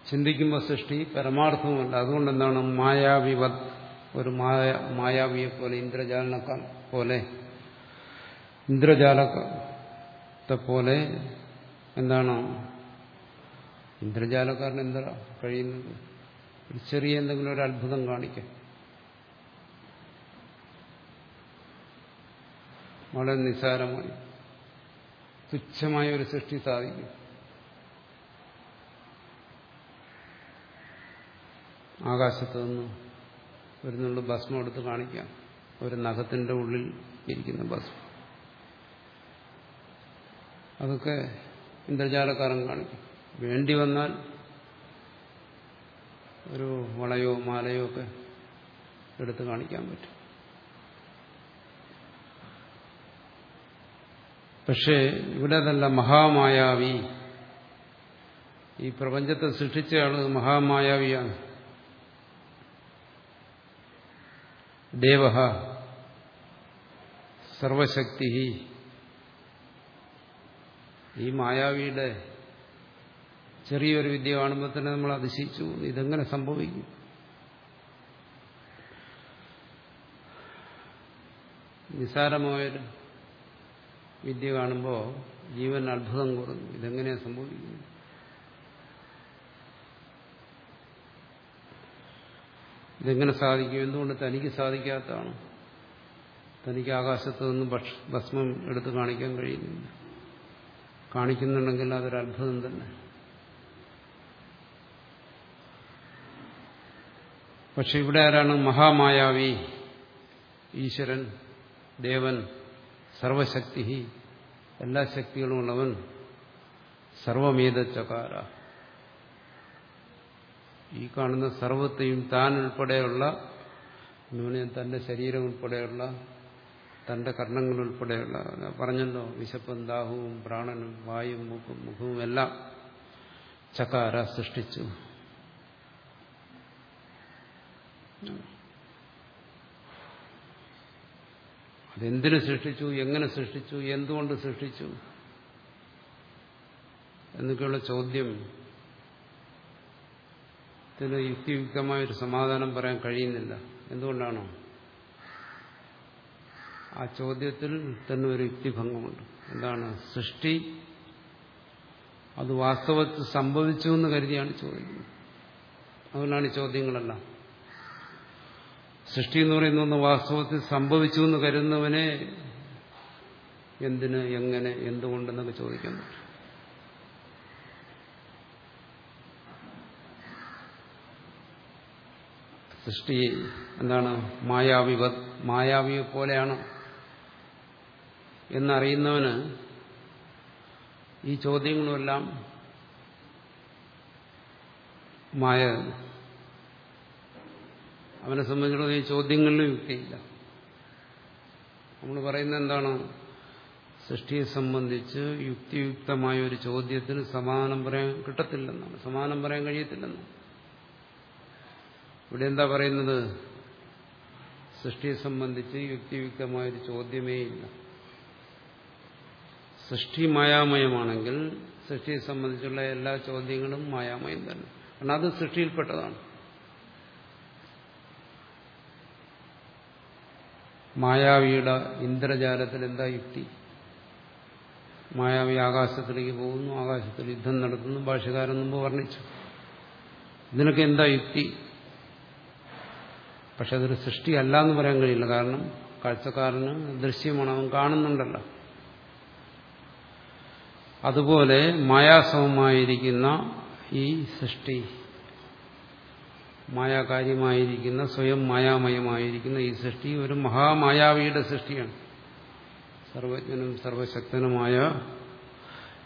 ചിന്തിക്കുമ്പോൾ സൃഷ്ടി പരമാർത്ഥവുമല്ല അതുകൊണ്ട് എന്താണ് മായാവിവത് ഒരു മായ മായാവിയെ പോലെ ഇന്ദ്രജാലനക്ക പോലെ ഇന്ദ്രജാലത്തെ പോലെ എന്താണ്? ഇന്ദ്രജാലക്കാരൻ എന്താ കഴിയുന്നത് ചെറിയ എന്തെങ്കിലും ഒരു അത്ഭുതം കാണിക്കാം വളരെ നിസ്സാരമായി. തുച്ഛമായ ഒരു സൃഷ്ടി സാധിക്കും. ആകാശത്ത് നിന്ന് വരുന്നുള്ള ഭസ്മം എടുത്ത് കാണിക്കാം. ഒരു നഖത്തിന്റെ ഉള്ളിൽ ഇരിക്കുന്ന ഭസ്മം. അതൊക്കെ ഇന്ദ്രജാലക്കാരൻ കാണിക്കും. വേണ്ടി വന്നാൽ ഒരു വളയോ മാലയോ ഒക്കെ എടുത്ത് കാണിക്കാൻ പറ്റും. പക്ഷേ ഇവിടെ അതല്ല മഹാമായാവി. ഈ പ്രപഞ്ചത്തെ സൃഷ്ടിച്ചയാൾ മഹാമായാവിയാണ്. ദേവ സർവശക്തി ഈ മായാവിയുടെ ചെറിയൊരു വിദ്യ കാണുമ്പോൾ തന്നെ നമ്മൾ അതിശയിച്ചു. ഇതെങ്ങനെ സംഭവിക്കും? നിസാരമായൊരു വിദ്യ കാണുമ്പോൾ ജീവൻ അത്ഭുതം കുറഞ്ഞു ഇതെങ്ങനെയാണ് സംഭവിക്കുന്നത്? ഇതെങ്ങനെ സാധിക്കും? എന്തുകൊണ്ട് തനിക്ക് സാധിക്കാത്തതാണ്? തനിക്ക് ആകാശത്ത് നിന്ന് ഭസ്മം എടുത്ത് കാണിക്കാൻ കഴിയുന്നില്ല. കാണിക്കുന്നുണ്ടെങ്കിൽ അതൊരു അത്ഭുതം തന്നെ. പക്ഷെ ഇവിടെ ആരാണ്? മഹാമായാവി ഈശ്വരൻ ദേവൻ സർവശക്തി എല്ലാ ശക്തികളുമുള്ളവൻ സർവമേതച്ചകാര ഈ കാണുന്ന സർവത്തെയും താൻ ഉൾപ്പെടെയുള്ള തന്റെ ശരീരം ഉൾപ്പെടെയുള്ള തന്റെ കർണങ്ങൾ ഉൾപ്പെടെയുള്ള പറഞ്ഞല്ലോ വിശപ്പും ദാഹവും പ്രാണനും വായും മുഖും മുഖവും എല്ലാം ചകാര സൃഷ്ടിച്ചു. അതെന്തിനു സൃഷ്ടിച്ചു? എങ്ങനെ സൃഷ്ടിച്ചു? എന്തുകൊണ്ട് സൃഷ്ടിച്ചു? എന്നൊക്കെയുള്ള ചോദ്യം ഇതിന് യുക്തിയുക്തമായൊരു സമാധാനം പറയാൻ കഴിയുന്നില്ല. എന്തുകൊണ്ടാണോ? ആ ചോദ്യത്തിൽ തന്നെ ഒരു യുക്തിഭംഗമുണ്ട്. എന്താണ്? സൃഷ്ടി അത് വാസ്തവത്തിൽ സംഭവിച്ചു എന്ന് കരുതിയാണ് ചോദിക്കുന്നത്. അതുകൊണ്ടാണ് ഈ ചോദ്യങ്ങളെല്ലാം. സൃഷ്ടി എന്ന് പറയുന്ന ഒന്ന് വാസ്തവത്തിൽ സംഭവിച്ചു എന്ന് കരുതുന്നവനെ എന്തിന് എങ്ങനെ എന്തുകൊണ്ടെന്നൊക്കെ ചോദിക്കാൻ പറ്റും. സൃഷ്ടി എന്താണ്? മായാവിവ മായാവിയെ പോലെയാണ്. എന്നറിയുന്നവന് ഈ ചോദ്യങ്ങളുമെല്ലാം മായ അവനെ സംബന്ധിച്ചിടത്തോളം ഈ ചോദ്യങ്ങളിലും യുക്തിയില്ല നമ്മൾ പറയുന്നത് എന്താണ്? സൃഷ്ടിയെ സംബന്ധിച്ച് യുക്തിയുക്തമായ ഒരു ചോദ്യത്തിന് സമാനം പറയാൻ കിട്ടത്തില്ലെന്നാണ്. സമാനം പറയാൻ കഴിയത്തില്ലെന്നാണ് ഇവിടെ എന്താ പറയുന്നത്? സൃഷ്ടിയെ സംബന്ധിച്ച് യുക്തിയുക്തമായൊരു ചോദ്യമേ ഇല്ല. സൃഷ്ടി മായാമയമാണെങ്കിൽ സൃഷ്ടിയെ സംബന്ധിച്ചുള്ള എല്ലാ ചോദ്യങ്ങളും മായാമയം തന്നെ. കാരണം അത് സൃഷ്ടിയിൽപ്പെട്ടതാണ്. മായാവിയുടെ ഇന്ദ്രജാലത്തിൽ എന്താ യുക്തി? മായാവി ആകാശത്തിലേക്ക് പോകുന്നു ആകാശത്തിൽ യുദ്ധം നടത്തുന്നു ഭാഷകാരൻ മുമ്പ് വർണിച്ചു. ഇതിനൊക്കെ എന്താ യുക്തി? പക്ഷെ അതൊരു സൃഷ്ടിയല്ല എന്ന് പറയാൻ കഴിയില്ല. കാരണം കാഴ്ചക്കാരന് ദൃശ്യമാണ് അവൻ കാണുന്നുണ്ടല്ലോ. അതുപോലെ മായാസവമായിരിക്കുന്ന ഈ സൃഷ്ടി മായാകാര്യമായിരിക്കുന്ന സ്വയം മായാമയമായിരിക്കുന്ന ഈ സൃഷ്ടി ഒരു മഹാമായാവിയുടെ സൃഷ്ടിയാണ്. സർവജ്ഞനും സർവശക്തനുമായ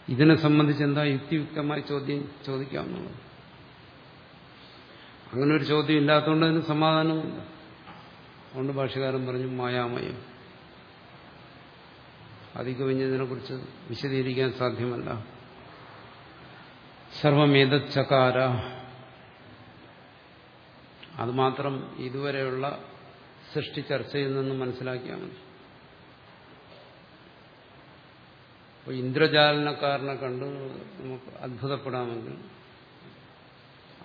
ഇതിനെ സംബന്ധിച്ച് എന്താ യുക്തിയുക്തമായി ചോദ്യം ചോദിക്കാവുന്നതാണ് അങ്ങനെ ഒരു ചോദ്യം ഇല്ലാത്തതുകൊണ്ട് അതിന് സമാധാനമില്ല അതുകൊണ്ട് ഭാഷകാരൻ പറഞ്ഞു മായാമയം. അധികവിഞ്ഞതിനെക്കുറിച്ച് വിശദീകരിക്കാൻ സാധ്യമല്ല. സർവമേതച്ചകാര അതുമാത്രം ഇതുവരെയുള്ള സൃഷ്ടി ചർച്ചയിൽ നിന്നും മനസ്സിലാക്കിയാൽ മതി. അപ്പോൾ ഇന്ദ്രജാലനക്കാരനെ കണ്ട് നമുക്ക് അത്ഭുതപ്പെടാമെങ്കിൽ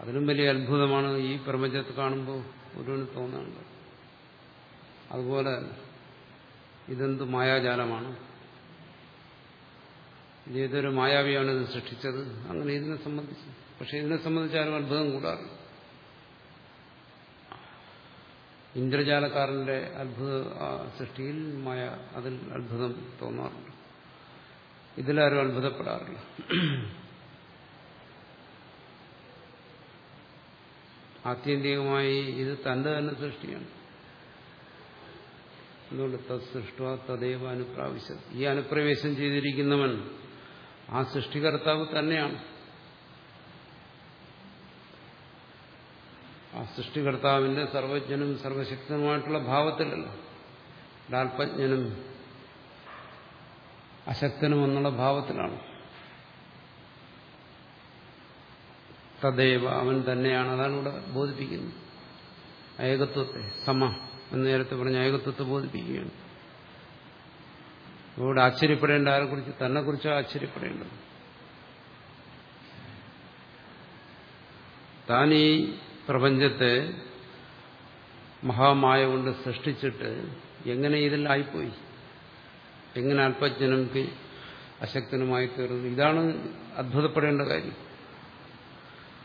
അതിലും വലിയ അത്ഭുതമാണ് ഈ പ്രപഞ്ചത്ത് കാണുമ്പോൾ ഒരുവന് തോന്നുന്നുണ്ട് അതുപോലെ ഇതെന്ത് മായാജാലമാണ്? ഇതേതൊരു മായാവിയാണ് ഇത് സൃഷ്ടിച്ചത്? അങ്ങനെ ഇതിനെ സംബന്ധിച്ച്. പക്ഷെ ഇതിനെ സംബന്ധിച്ച് ആരും അത്ഭുതം കൂടാറില്ല. ഇന്ദ്രജാലക്കാരന്റെ അത്ഭുത സൃഷ്ടിയിൽ മായ അതിൽ അത്ഭുതം തോന്നാറുണ്ട്. ഇതിലാരും അത്ഭുതപ്പെടാറില്ല. ആത്യന്തികമായി ഇത് തന്റെ തന്നെ സൃഷ്ടിയാണ്. അതുകൊണ്ട് തത്സൃഷ്ട തദൈവ അനുപ്രാവശ്യം. ഈ അനുപ്രവേശം ചെയ്തിരിക്കുന്നവൻ ആ സൃഷ്ടികർത്താവ് തന്നെയാണ്. സൃഷ്ടികർത്താവിന്റെ സർവജ്ഞനും സർവശക്തനുമായിട്ടുള്ള ഭാവത്തിലല്ല. അല്പജ്ഞനും അശക്തനും എന്നുള്ള ഭാവത്തിലാണ്. തദൈവ അവൻ തന്നെയാണ് അതാണ് ഇവിടെ ബോധിപ്പിക്കുന്നത്. ഏകത്വത്തെ സമ എന്ന് നേരത്തെ പറഞ്ഞ ഏകത്വത്തെ ബോധിപ്പിക്കുകയാണ്. ഇവിടെ ആശ്ചര്യപ്പെടേണ്ട ആരെക്കുറിച്ച്? തന്നെ കുറിച്ചാണ് ആശ്ചര്യപ്പെടേണ്ടത്. ഈ പ്രപഞ്ചത്തെ മഹാമായ കൊണ്ട് സൃഷ്ടിച്ചിട്ട് എങ്ങനെ ഇതിൽ ആയിപ്പോയി? എങ്ങനെ അല്പജ്ഞനും അശക്തനുമായി തീർന്നു? ഇതാണ് അത്ഭുതപ്പെടേണ്ട കാര്യം.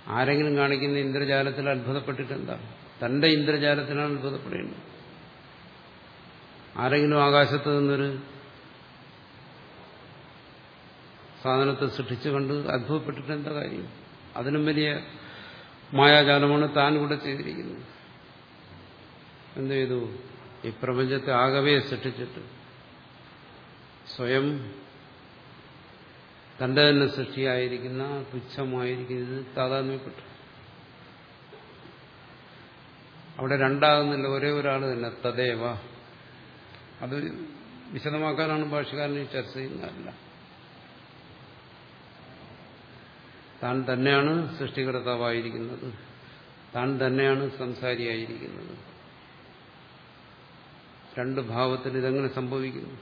ആരെങ്കിലും കാണിക്കുന്ന ഇന്ദ്രജാലത്തിൽ അത്ഭുതപ്പെട്ടിട്ട് എന്താ? തന്റെ ഇന്ദ്രജാലത്തിനാണ് അത്ഭുതപ്പെടേണ്ടത്. ആരെങ്കിലും ആകാശത്ത് നിന്നൊരു സാധനത്തെ സൃഷ്ടിച്ചു കണ്ട് അത്ഭുതപ്പെട്ടിട്ട് എന്താ കാര്യം? അതിനും വലിയ മായാജാലമാണ് താൻ ഇവിടെ ചെയ്തിരിക്കുന്നത്. എന്ത് ചെയ്തു? ഈ പ്രപഞ്ചത്തെ ആകവേ സൃഷ്ടിച്ചിട്ട് സ്വയം തന്റെ തന്നെ സൃഷ്ടിയായിരിക്കുന്ന തുച്ഛമായിരിക്കുന്നത് താതാത്മ്യപ്പെട്ടു. അവിടെ രണ്ടാകുന്നില്ല ഒരേ ഒരാൾ തന്നെ തദേവ. അത് വിശദമാക്കാനാണ് ഭാഷകാരൻ ചർച്ച ചെയ്യുന്നതല്ല. താൻ തന്നെയാണ് സൃഷ്ടികർത്താവായിരിക്കുന്നത്. താൻ തന്നെയാണ് സംസാരിയായിരിക്കുന്നത്. രണ്ട് ഭാവത്തിൽ ഇതെങ്ങനെ സംഭവിക്കുന്നു.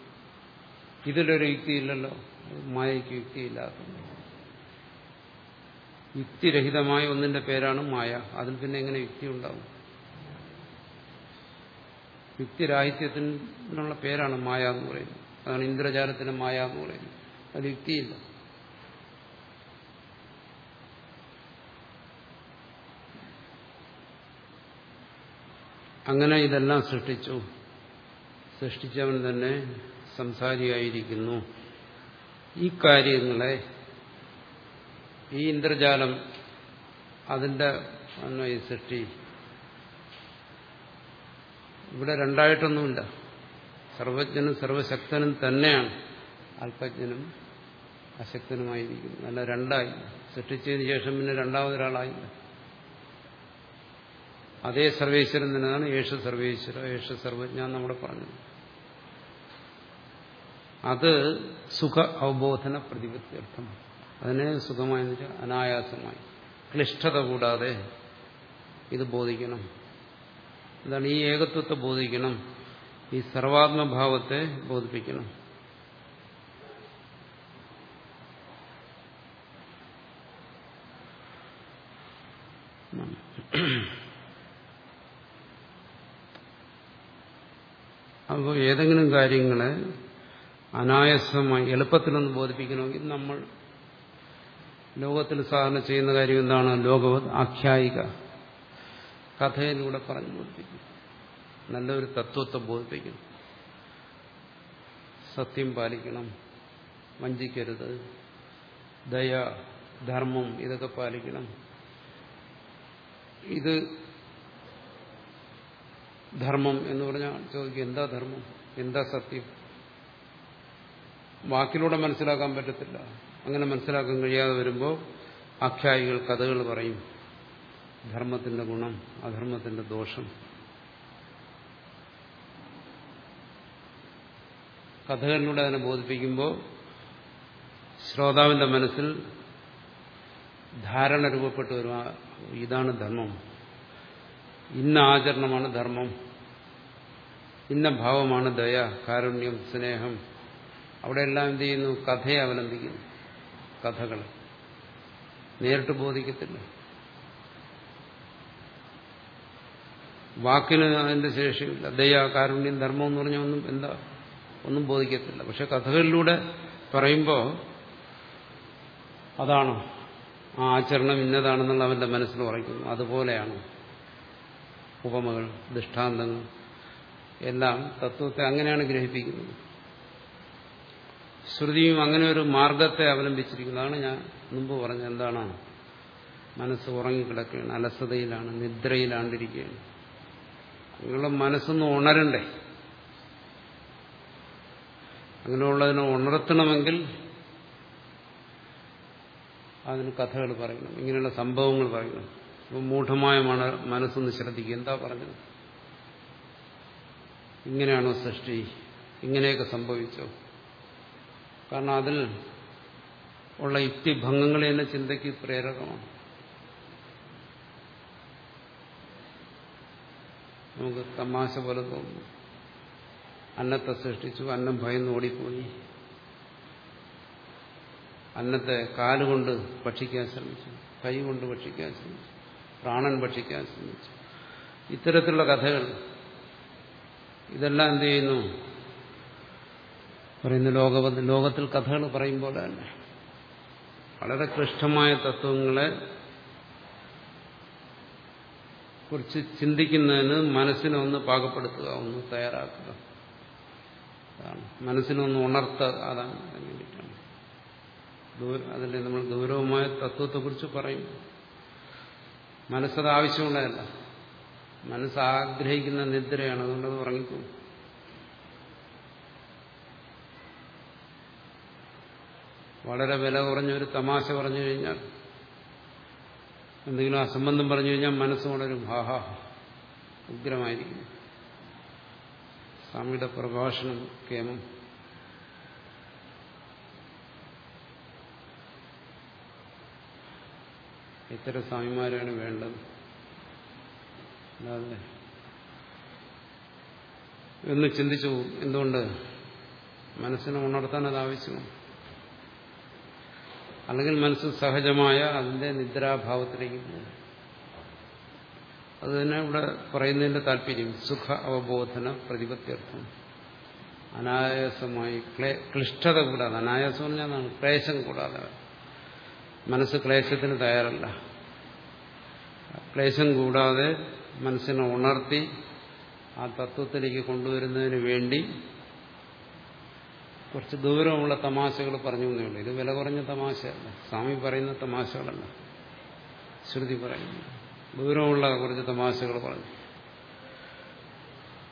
ഇതിലൊരു യുക്തിയില്ലല്ലോ. മായയ്ക്ക് യുക്തിയില്ലാത്ത യുക്തിരഹിതമായ ഒന്നിന്റെ പേരാണ് മായ. അതിൽ പിന്നെ എങ്ങനെ യുക്തി ഉണ്ടാവും? യുക്തിരാഹിത്യത്തിനുള്ള പേരാണ് മായ എന്ന് പറയുന്നത്. അതാണ് ഇന്ദ്രജാലത്തിന് മായ എന്ന് പറയുന്നത്. അത് യുക്തിയില്ല. അങ്ങനെ ഇതെല്ലാം സൃഷ്ടിച്ചു. സൃഷ്ടിച്ചവൻ തന്നെ സംസാരിയായിരിക്കുന്നു. ഈ കാര്യങ്ങളെ ഈ ഇന്ദ്രജാലം അതിന്റെ ഈ സൃഷ്ടി. ഇവിടെ രണ്ടായിട്ടൊന്നുമില്ല. സർവജ്ഞനും സർവശക്തനും തന്നെയാണ്. അല്പജ്ഞനും അശക്തനുമായിരിക്കുന്നു. അല്ല രണ്ടായി. സൃഷ്ടിച്ചതിന് ശേഷം പിന്നെ രണ്ടാമതൊരാളായില്ല. അതേ സർവേശ്വരൻ തന്നെയാണ് യേശ സർവേശ്വര യേശ സർവജ്ഞ നമ്മുടെ പറഞ്ഞത് അത് സുഖ അവബോധന പ്രതിപത്തി അർത്ഥം അതിനെ സുഖമായി അനായാസമായി. ക്ലിഷ്ടത കൂടാതെ ഇത് ബോധിക്കണം. എന്താണ് ഈ ഏകത്വത്തെ ബോധിക്കണം. ഈ സർവാത്മഭാവത്തെ ബോധിപ്പിക്കണം. അപ്പോൾ ഏതെങ്കിലും കാര്യങ്ങളെ അനായാസമായി എളുപ്പത്തിലൊന്ന് ബോധിപ്പിക്കണമെങ്കിൽ നമ്മൾ ലോകത്തിൽ സാധാരണ ചെയ്യുന്ന കാര്യം എന്താണ്? ലോകവത് ആഖ്യായിക കഥയിലൂടെ പറഞ്ഞു ബോധിപ്പിക്കും. നല്ലൊരു തത്വത്തെ ബോധിപ്പിക്കണം സത്യം പാലിക്കണം. വഞ്ചിക്കരുത്. ദയ ധർമ്മം ഇതൊക്കെ പാലിക്കണം. ഇത് ധർമ്മം എന്ന് പറഞ്ഞാൽ ചോദിക്കും എന്താ ധർമ്മം? എന്താ സത്യം? വാക്കിലൂടെ മനസ്സിലാക്കാൻ പറ്റത്തില്ല. അങ്ങനെ മനസ്സിലാക്കാൻ കഴിയാതെ വരുമ്പോൾ ആഖ്യായികൾ കഥകൾ പറയും. ധർമ്മത്തിന്റെ ഗുണം അധർമ്മത്തിന്റെ ദോഷം. കഥകളിലൂടെ അതിനെ ബോധിപ്പിക്കുമ്പോൾ ശ്രോതാവിന്റെ മനസ്സിൽ ധാരണ രൂപപ്പെട്ടു വരും ഇതാണ് ധർമ്മം. ഇന്ന ആചരണമാണ് ധർമ്മം. ഇന്ന ഭാവമാണ് ദയ കാരുണ്യം സ്നേഹം. അവിടെയെല്ലാം എന്ത് ചെയ്യുന്നു? കഥയെ അവലംബിക്കുന്നു. കഥകൾ. നേരിട്ട് ബോധിക്കത്തില്ല. വാക്കിന് അതിന്റെ ശേഷിയില്ല. ദയ കാരുണ്യം ധർമ്മം എന്ന് പറഞ്ഞാൽ ഒന്നും എന്താ? ഒന്നും ബോധിക്കത്തില്ല. പക്ഷെ കഥകളിലൂടെ പറയുമ്പോൾ അതാണ് ആ ആചരണം ഇന്നതാണെന്നുള്ള അവന്റെ മനസ്സിൽ ഉറയ്ക്കുന്നു. അതുപോലെയാണ്. ഉപമകൾ ദൃഷ്ടാന്തങ്ങൾ എല്ലാം തത്വത്തെ അങ്ങനെയാണ് ഗ്രഹിപ്പിക്കുന്നത്. ശ്രുതിയും അങ്ങനെ ഒരു മാർഗത്തെ അവലംബിച്ചിരിക്കുന്നതാണ് ഞാൻ മുമ്പ് പറഞ്ഞത്. എന്താണ്? മനസ്സ് ഉറങ്ങിക്കിടക്കുകയാണ് അലസതയിലാണ് നിദ്രയിലാണ്ടിരിക്കുകയാണ്. നിങ്ങളുടെ മനസ്സൊന്ന് ഉണരണ്ടേ? അങ്ങനെയുള്ളതിനെ ഉണർത്തണമെങ്കിൽ അതിന് കഥകൾ പറയണം ഇങ്ങനെയുള്ള സംഭവങ്ങൾ പറയണം. മൂഢമായ മനസ്സൊന്ന് ശ്രദ്ധിക്കുക. എന്താ പറഞ്ഞത്? ഇങ്ങനെയാണോ സൃഷ്ടി? ഇങ്ങനെയൊക്കെ സംഭവിച്ചോ? കാരണം അതിൽ ഉള്ള യുക്തിഭംഗങ്ങൾ തന്നെ ചിന്തയ്ക്ക് പ്രേരകമാണ്. നമുക്ക് തമാശ പോലെ തോന്നുന്നു. അന്നത്തെ സൃഷ്ടിച്ചു അന്നം ഭയന്ന് ഓടിപ്പോയി. അന്നത്തെ കാലുകൊണ്ട് ഭക്ഷിക്കാൻ ശ്രമിച്ചു കൈ കൊണ്ട് ഭക്ഷിക്കാൻ ശ്രമിച്ചു. പ്രാണൻ ഭക്ഷിക്കാൻ ശ്രമിച്ചു. ഇത്തരത്തിലുള്ള കഥകൾ ഇതെല്ലാം എന്ത് ചെയ്യുന്നു? പറയുന്ന ലോക ലോകത്തിൽ കഥകൾ പറയുമ്പോൾ തന്നെ വളരെ ക്ലിഷ്ടമായ തത്വങ്ങളെ കുറിച്ച് ചിന്തിക്കുന്നതിന് മനസ്സിനെ ഒന്ന് പാകപ്പെടുത്തുക ഒന്ന് തയ്യാറാക്കുക. മനസ്സിനൊന്ന് ഉണർത്തുക അതാണ് അതിന് വേണ്ടിയിട്ടാണ്. അതിൽ നമ്മൾ ഗൗരവമായ തത്വത്തെക്കുറിച്ച് പറയും. മനസ്സത് ആവശ്യമുള്ളതല്ല. മനസ്സാഗ്രഹിക്കുന്ന നിദ്രയാണ് അതുകൊണ്ട് അത് ഉറങ്ങിപ്പോകും. വളരെ വില കുറഞ്ഞൊരു തമാശ പറഞ്ഞു കഴിഞ്ഞാൽ എന്തെങ്കിലും അസംബന്ധം പറഞ്ഞു കഴിഞ്ഞാൽ മനസ്സ് വളരെ ഹാഹാ ഉഗ്രമായിരിക്കും. സ്വാമിയുടെ പ്രഭാഷണം കേമം. ഇത്തരം സ്വാമിമാരാണ് വേണ്ടത്. അല്ലാതെ എന്ന് ചിന്തിച്ചു എന്തുകൊണ്ട്? മനസ്സിനെ ഉണർത്താൻ അത് ആവശ്യമാണ് അല്ലെങ്കിൽ മനസ്സ് സഹജമായ അതിന്റെ നിദ്രാഭാവത്തിലേക്ക് പോകും. അത് തന്നെ ഇവിടെ പറയുന്നതിന്റെ താല്പര്യം. സുഖ അവബോധന പ്രതിപത്യർത്ഥം. അനായാസമായി ക്ലിഷ്ടത കൂടാതെ അനായാസം പറഞ്ഞാൽ ക്ലേശം കൂടാതെ. മനസ്സ് ക്ലേശത്തിന് തയ്യാറല്ല. ക്ലേശം കൂടാതെ മനസ്സിനെ ഉണർത്തി ആ തത്വത്തിലേക്ക് കൊണ്ടുവരുന്നതിന് വേണ്ടി കുറച്ച് ദൂരമുള്ള തമാശകൾ പറഞ്ഞു എന്നേ ഉള്ളൂ. ഇത് വില കുറഞ്ഞ തമാശയല്ല. സ്വാമി പറയുന്ന തമാശകളല്ല. ശ്രുതി പറയുന്നു. ദൂരമുള്ള കുറച്ച് തമാശകൾ പറഞ്ഞു.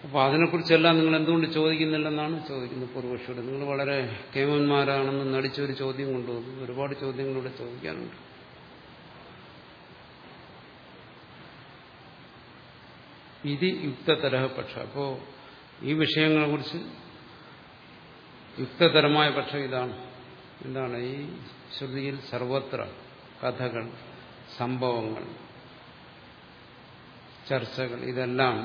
അപ്പോൾ അതിനെക്കുറിച്ചെല്ലാം നിങ്ങൾ എന്തുകൊണ്ട് ചോദിക്കുന്നില്ലെന്നാണ് ചോദിക്കുന്നത് പൂർവക്ഷിയോട് നിങ്ങൾ വളരെ കേമന്മാരാണെന്ന് നടിച്ചൊരു ചോദ്യം കൊണ്ടുവന്നു. ഒരുപാട് ചോദ്യങ്ങളിലൂടെ ചോദിക്കാനുണ്ട്. ഇത് യുക്തതരഹ പക്ഷം. അപ്പോ ഈ വിഷയങ്ങളെ കുറിച്ച് യുക്തതരമായ പക്ഷം ഇതാണ്. എന്താണ്? ഈ ശ്രുതിയിൽ സർവത്ര കഥകൾ സംഭവങ്ങൾ. ചർച്ചകൾ ഇതെല്ലാം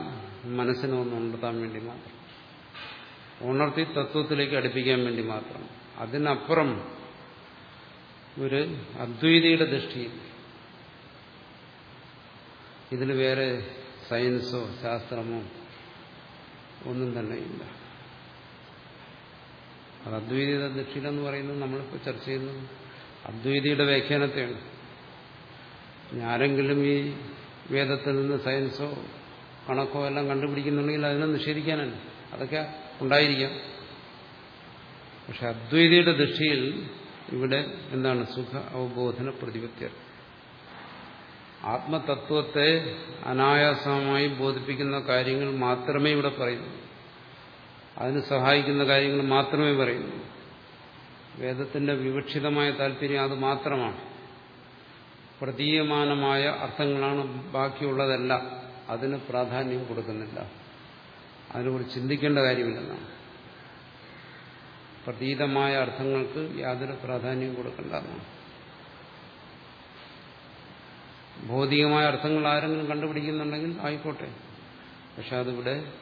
മനസ്സിനെ ഒന്ന് ഉണർത്താൻ വേണ്ടി മാത്രം. ഉണർത്തി തത്വത്തിലേക്ക് അടുപ്പിക്കാൻ വേണ്ടി മാത്രം. അതിനപ്പുറം ഒരു അദ്വൈതിയുടെ ദൃഷ്ടിയിൽ ഇതിൽ വേറെ സയൻസോ ശാസ്ത്രമോ ഒന്നും തന്നെ ഇല്ല. അത് അദ്വൈതിയുടെ ദൃഷ്ടിയിലെന്ന് പറയുന്നത് നമ്മളിപ്പോൾ ചർച്ച ചെയ്യുന്നത് അദ്വൈതിയുടെ വ്യാഖ്യാനത്തെയാണ്. ആരെങ്കിലും ഈ വേദത്തിൽ നിന്ന് സയൻസോ കണക്കോ എല്ലാം കണ്ടുപിടിക്കുന്നുണ്ടെങ്കിൽ അതിനെ നിഷേധിക്കാനല്ല. അതൊക്കെ ഉണ്ടായിരിക്കാം. പക്ഷെ അദ്വൈതിയുടെ ദൃഷ്ടിയിൽ ഇവിടെ എന്താണ് സുഖ അവബോധന പ്രതിപത്യർ ആത്മതത്വത്തെ അനായാസമായി ബോധിപ്പിക്കുന്ന കാര്യങ്ങൾ മാത്രമേ ഇവിടെ പറയുന്നു. അതിന് സഹായിക്കുന്ന കാര്യങ്ങൾ മാത്രമേ പറയുന്നു. വേദത്തിന്റെ വിവക്ഷിതമായ താല്പര്യം അത് മാത്രമാണ്. പ്രതീയമാനമായ അർത്ഥങ്ങളാണ് ബാക്കിയുള്ളതല്ല. അതിന് പ്രാധാന്യം കൊടുക്കുന്നില്ല. അതിനെക്കുറിച്ച് ചിന്തിക്കേണ്ട കാര്യമില്ലെന്നാണ്. പ്രതീതമായ അർത്ഥങ്ങൾക്ക് യാതൊരു പ്രാധാന്യം കൊടുക്കേണ്ടതാണ്. ഭൗതികമായ അർത്ഥങ്ങൾ ആരെങ്കിലും കണ്ടുപിടിക്കുന്നുണ്ടെങ്കിൽ ആയിക്കോട്ടെ. പക്ഷെ അതിവിടെ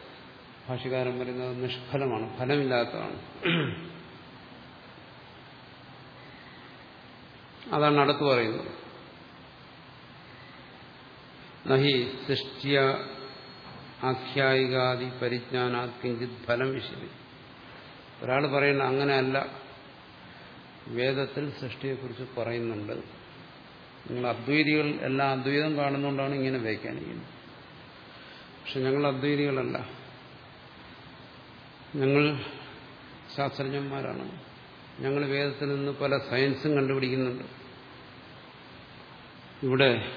ഭാഷകാരൻ പറയുന്നത് നിഷ്ഫലമാണ് ഫലമില്ലാത്തതാണ്. അതാണ് അടുത്ത് പറയുന്നത്. നഹി സൃഷ്ടിയ ആഖ്യായികാദി പരിജ്ഞാനാത് കിഞ്ചിത് ഫലം വിഷയം ഒരാൾ പറയുന്ന അങ്ങനെയല്ല. വേദത്തിൽ സൃഷ്ടിയെക്കുറിച്ച് പറയുന്നുണ്ട്. നിങ്ങൾ അദ്വൈതികൾ എല്ലാം അദ്വൈതം കാണുന്നുകൊണ്ടാണ് ഇങ്ങനെ വ്യാഖ്യാനിക്കുന്നത്. പക്ഷെ ഞങ്ങൾ അദ്വൈതികളല്ല. ഞങ്ങൾ ശാസ്ത്രജ്ഞന്മാരാണ്. ഞങ്ങൾ വേദത്തിൽ നിന്ന് പല സയൻസും കണ്ടുപിടിക്കുന്നുണ്ട്. ഇവിടെ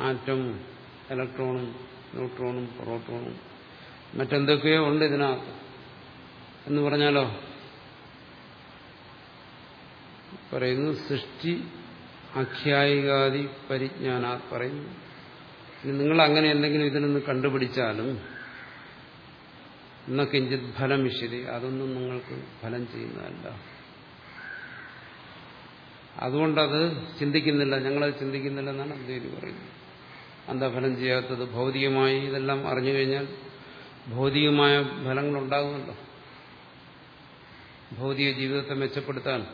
ആറ്റവും ഇലക്ട്രോണും ന്യൂട്രോണും പ്രോട്ടോണും മറ്റെന്തൊക്കെയോ ഉണ്ട് ഇതിനകത്ത്. എന്ന് പറഞ്ഞാലോ? പറയുന്നു സൃഷ്ടി ആഖ്യായികാദി പരിജ്ഞാന പറയുന്നു. നിങ്ങൾ അങ്ങനെ എന്തെങ്കിലും ഇതിൽ നിന്ന് കണ്ടുപിടിച്ചാലും എന്ന കിഞ്ചിത് ഫലം വിശതി അതൊന്നും നിങ്ങൾക്ക് ഫലം ചെയ്യുന്നതല്ല. അതുകൊണ്ടത് ചിന്തിക്കുന്നില്ല. ഞങ്ങളത് ചിന്തിക്കുന്നില്ല എന്നാണ് അദ്വൈതി പറയുന്നത്. എന്താ ചെയ്യാത്തത്? ഭൗതികമായി ഇതെല്ലാം അറിഞ്ഞു കഴിഞ്ഞാൽ ഭൗതികമായ ഫലങ്ങളുണ്ടാകുമല്ലോ ഭൗതിക ജീവിതത്തെ മെച്ചപ്പെടുത്താൻ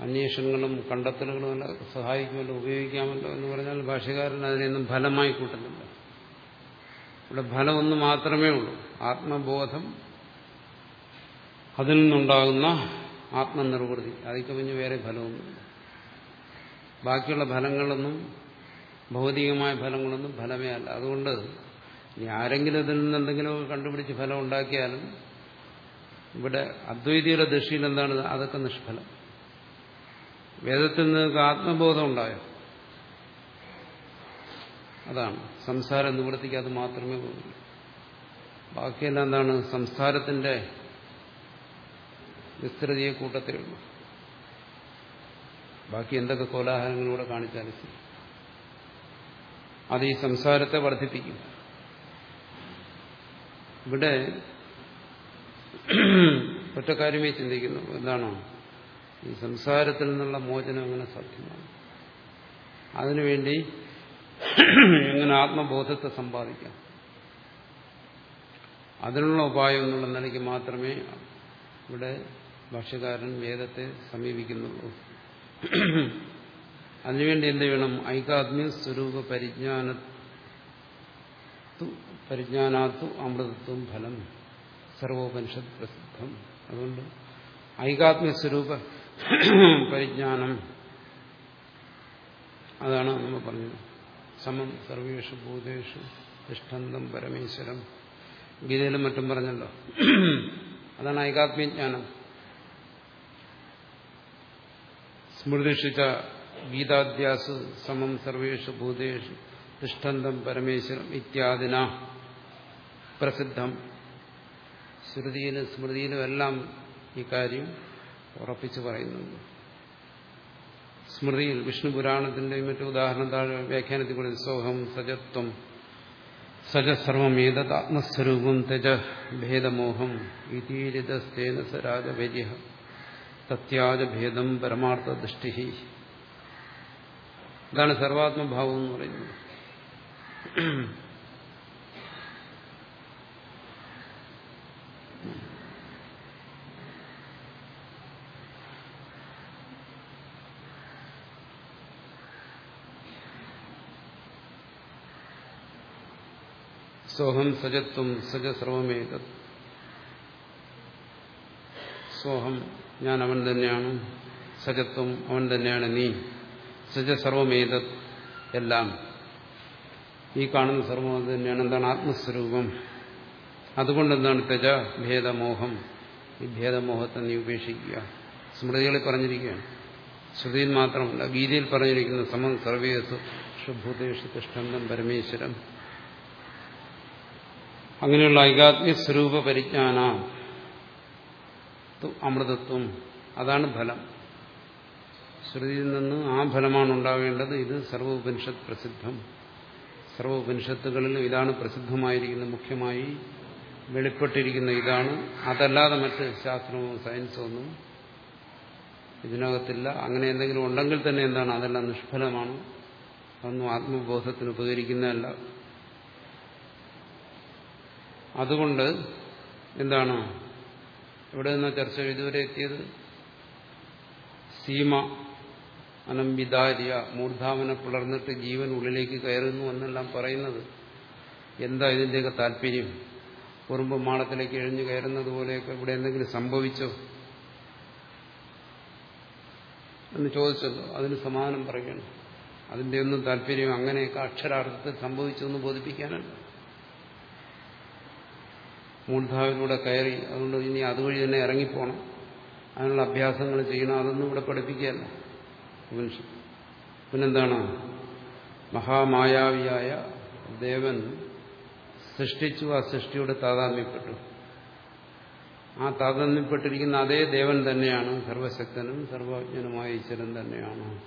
അന്വേഷണങ്ങളും കണ്ടെത്തലുകളും എല്ലാം സഹായിക്കുമല്ലോ ഉപയോഗിക്കാമല്ലോ എന്ന് പറഞ്ഞാൽ ഭാഷകാരൻ അതിനെയൊന്നും ഫലമായി കൂട്ടുന്നില്ല. ഇവിടെ ഫലമൊന്നു മാത്രമേ ഉള്ളൂ. ആത്മബോധം അതിൽ നിന്നുണ്ടാകുന്ന ആത്മനിർവൃതി. കവിഞ്ഞ് വേറെ ഫലമൊന്നുമില്ല. ബാക്കിയുള്ള ഫലങ്ങളൊന്നും ഭൗതികമായ ഫലങ്ങളൊന്നും ഫലമേ അല്ല. അതുകൊണ്ട് ഇനി ആരെങ്കിലും ഇതിൽ നിന്ന് കണ്ടുപിടിച്ച് ഫലം ഉണ്ടാക്കിയാലും ഇവിടെ അദ്വൈതിയുടെ ദൃഷ്ടിയിൽ എന്താണ് അതൊക്കെ നിഷ്ഫലം. വേദത്തിൽ നിങ്ങൾക്ക് ആത്മബോധം ഉണ്ടായോ? അതാണ്. സംസാരം നിവൃത്തിക്ക് അത് മാത്രമേ ഉള്ളൂ ബാക്കിയെല്ലാം എന്താണ്? സംസാരത്തിന്റെ വിസ്തൃതിയെ കൂട്ടത്തിലുള്ളൂ ബാക്കി എന്തൊക്കെ കോലാഹലങ്ങളിലൂടെ കാണിച്ചാലും ശരി. അത് ഈ സംസാരത്തെ വർദ്ധിപ്പിക്കും. ഇവിടെ ഒറ്റ കാര്യമേ ചിന്തിക്കുന്നു. എന്താണോ? ഈ സംസാരത്തിൽ നിന്നുള്ള മോചനം എങ്ങനെ സാധ്യമാണ്. അതിനുവേണ്ടി എങ്ങനെ ആത്മബോധത്തെ സമ്പാദിക്കാം? അതിനുള്ള ഉപായം എന്നുള്ള നിലയ്ക്ക് മാത്രമേ ഇവിടെ ഭാഷ്യകാരൻ വേദത്തെ സമീപിക്കുന്നുള്ളൂ. അതിനുവേണ്ടി എന്ത് വേണം ഐകാത്മ്യ സ്വരൂപ പരിജ്ഞാന പരിജ്ഞാനാത്തു അമൃതത്വം ഫലം സർവോപനിഷത് പ്രസിദ്ധം. അതുകൊണ്ട് ഐകാത്മ്യ സ്വരൂപ പരിജ്ഞാനം. അതാണ് നമ്മൾ പറഞ്ഞത്. സമം സർവേഷു ഭൂതേഷു തിഷ്ഠന്തം പരമേശ്വരം. ഗീതയിലും മറ്റും പറഞ്ഞല്ലോ. അതാണ് ഐകാത്മ്യജ്ഞാനം സ്മൃതിഷിച്ച ഗീതാധ്യാസു സമം സർവേഷു ഭൂതേഷു തിഷ്ഠന്തം പരമേശ്വരം ഇത്യാദിന പ്രസിദ്ധം. ശ്രുതിയിലും സ്മൃതിയിലും എല്ലാം ഈ കാര്യം ഉറപ്പിച്ചു പറയുന്നുണ്ട്. സ്മൃതിയിൽ വിഷ്ണു പുരാണത്തിന്റെയും മറ്റു ഉദാഹരണം താഴെ വ്യാഖ്യാനത്തിൽ കൂടി സോഹം സജത്വം സജസർവമേതത് ആത്മസ്വരൂപം തജ ഭേദമോഹം ഇതീരിതസ്തേന സ തത്യാജഭേദം പരമാർത്ഥ ദൃഷ്ടി ഇതാണ് സർവാത്മഭാവം എന്ന് പറയുന്നത് സോഹം സജത്വം സജ സർവമേതത് സോഹം ഞാൻ അവൻ തന്നെയാണ് സജത്വം അവൻ തന്നെയാണ് നീ സജ സർവമേത എല്ലാം. ഈ കാണുന്ന സർവം അത് തന്നെയാണ്. എന്താണ് ആത്മസ്വരൂപം? അതുകൊണ്ട് എന്താണ് തെജ ഭേദമോഹം? ഈ ഭേദമോഹത്തെ നീ ഉപേക്ഷിക്കുക. സ്മൃതികളിൽ പറഞ്ഞിരിക്കുകയാണ്. ശ്രുതിയിൽ മാത്രമല്ല ഗീതയിൽ പറഞ്ഞിരിക്കുന്ന സമം സർവേസു ശുഭൂതേഷു തിഷ്ടന്തം പരമേശ്വരം. അങ്ങനെയുള്ള ഐകാത്മ്യ സ്വരൂപ പരിജ്ഞാന അമൃതത്വം. അതാണ് ഫലം. ശ്രുതിയിൽ നിന്ന് ആ ഫലമാണ് ഉണ്ടാകേണ്ടത് ഇത് സർവോപനിഷത്ത് പ്രസിദ്ധം. സർവ ഉപനിഷത്തുകളിലും ഇതാണ് പ്രസിദ്ധമായിരിക്കുന്നത് മുഖ്യമായി വെളിപ്പെട്ടിരിക്കുന്ന ഇതാണ്. അതല്ലാതെ മറ്റ് ശാസ്ത്രമോ സയൻസോ ഒന്നും ഇതിനകത്തില്ല. അങ്ങനെ എന്തെങ്കിലും ഉണ്ടെങ്കിൽ തന്നെ എന്താണ്? അതെല്ലാം നിഷ്ഫലമാണ്. അതൊന്നും ആത്മബോധത്തിന് ഉപകരിക്കുന്നതല്ല. അതുകൊണ്ട് എന്താണ്? ഇവിടെ നിന്ന് ചർച്ച ഇതുവരെ എത്തിയത്? സീമ അനംബിദാര്യ മൂർധാവന പുലർന്നിട്ട് ജീവൻ ഉള്ളിലേക്ക് കയറുന്നു എന്നെല്ലാം പറയുന്നത് എന്താ ഇതിന്റെയൊക്കെ താല്പര്യം? കുറുമ്പ് മാളത്തിലേക്ക് എഴിഞ്ഞു കയറുന്നത് പോലെയൊക്കെ ഇവിടെ എന്തെങ്കിലും സംഭവിച്ചോ? എന്ന് ചോദിച്ചല്ലോ അതിന് സമാധാനം പറയണം അതിന്റെ ഒന്നും താല്പര്യം അങ്ങനെയൊക്കെ അക്ഷരാർത്ഥത്തിൽ സംഭവിച്ചെന്ന് ബോധിപ്പിക്കാനല്ല. മൂർധാവിലൂടെ കയറി അതുകൊണ്ട് ഇനി അതുവഴി തന്നെ ഇറങ്ങിപ്പോണം. അതിനുള്ള അഭ്യാസങ്ങൾ ചെയ്യണം. അതൊന്നും ഇവിടെ പഠിപ്പിക്കുകയല്ല. ഉപനിഷത്ത്. പിന്നെന്താണ്? മഹാമായാവിയായ ദേവൻ സൃഷ്ടിച്ചു ആ സൃഷ്ടിയോട് താതാമ്യപ്പെട്ടു ആ താതാമ്യപ്പെട്ടിരിക്കുന്ന അതേ ദേവൻ തന്നെയാണ് സർവശക്തനും സർവജ്ഞനുമായ ഈശ്വരൻ തന്നെയാണ്.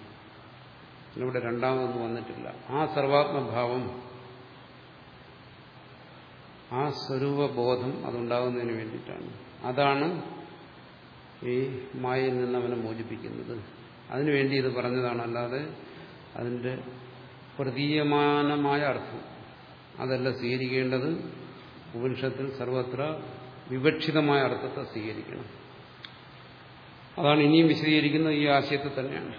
ഇവിടെ രണ്ടാമതൊന്നും വന്നിട്ടില്ല. ആ സർവാത്മഭാവം ആ സ്വരൂപബോധം അതുണ്ടാകുന്നതിന് വേണ്ടിയിട്ടാണ്. അതാണ് ഈ മായയിൽ നിന്ന് അവനെ മോചിപ്പിക്കുന്നത്. അതിനുവേണ്ടി ഇത് പറഞ്ഞതാണ് അല്ലാതെ അതിന്റെ പ്രതീയമാനമായ അർത്ഥം. അതല്ല സ്വീകരിക്കേണ്ടത് ഉപനിഷത്തിൽ സർവത്ര വിവക്ഷിതമായ അർത്ഥത്തെ സ്വീകരിക്കണം. അതാണ് ഇനിയും വിശദീകരിക്കുന്നത് ഈ ആശയത്തെ തന്നെയാണ്.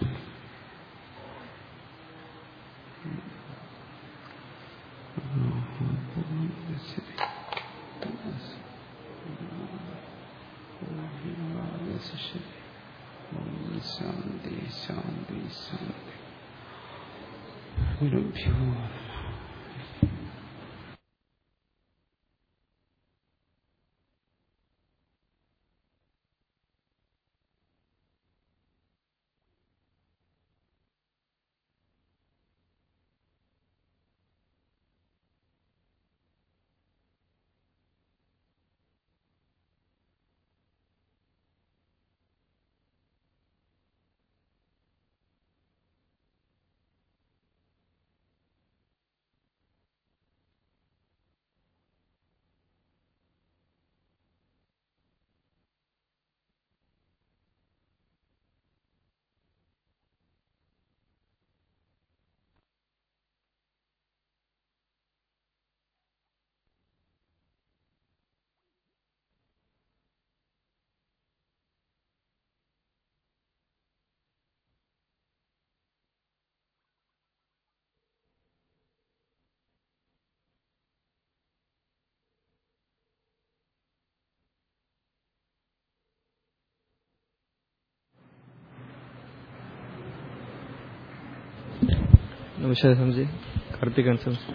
ನಮಸ್ಕಾರ ಸ್ವಾಮೀಜಿ ಕಾರ್ತಿಕ್ ಅಂತ ಸ್ವಾಮೀಜಿ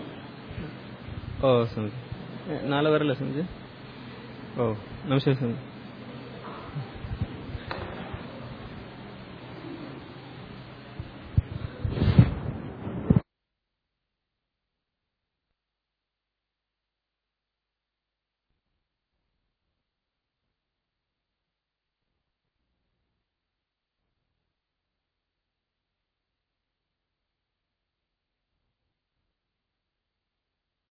ಓ ಸ್ವಾಮೀಜಿ ನಾಳೆ ಬರಲ್ಲ ಸ್ವಾಮೀಜಿ ಓ ನಮಸ್ಕಾರ ಸ್ವಾಮೀಜಿ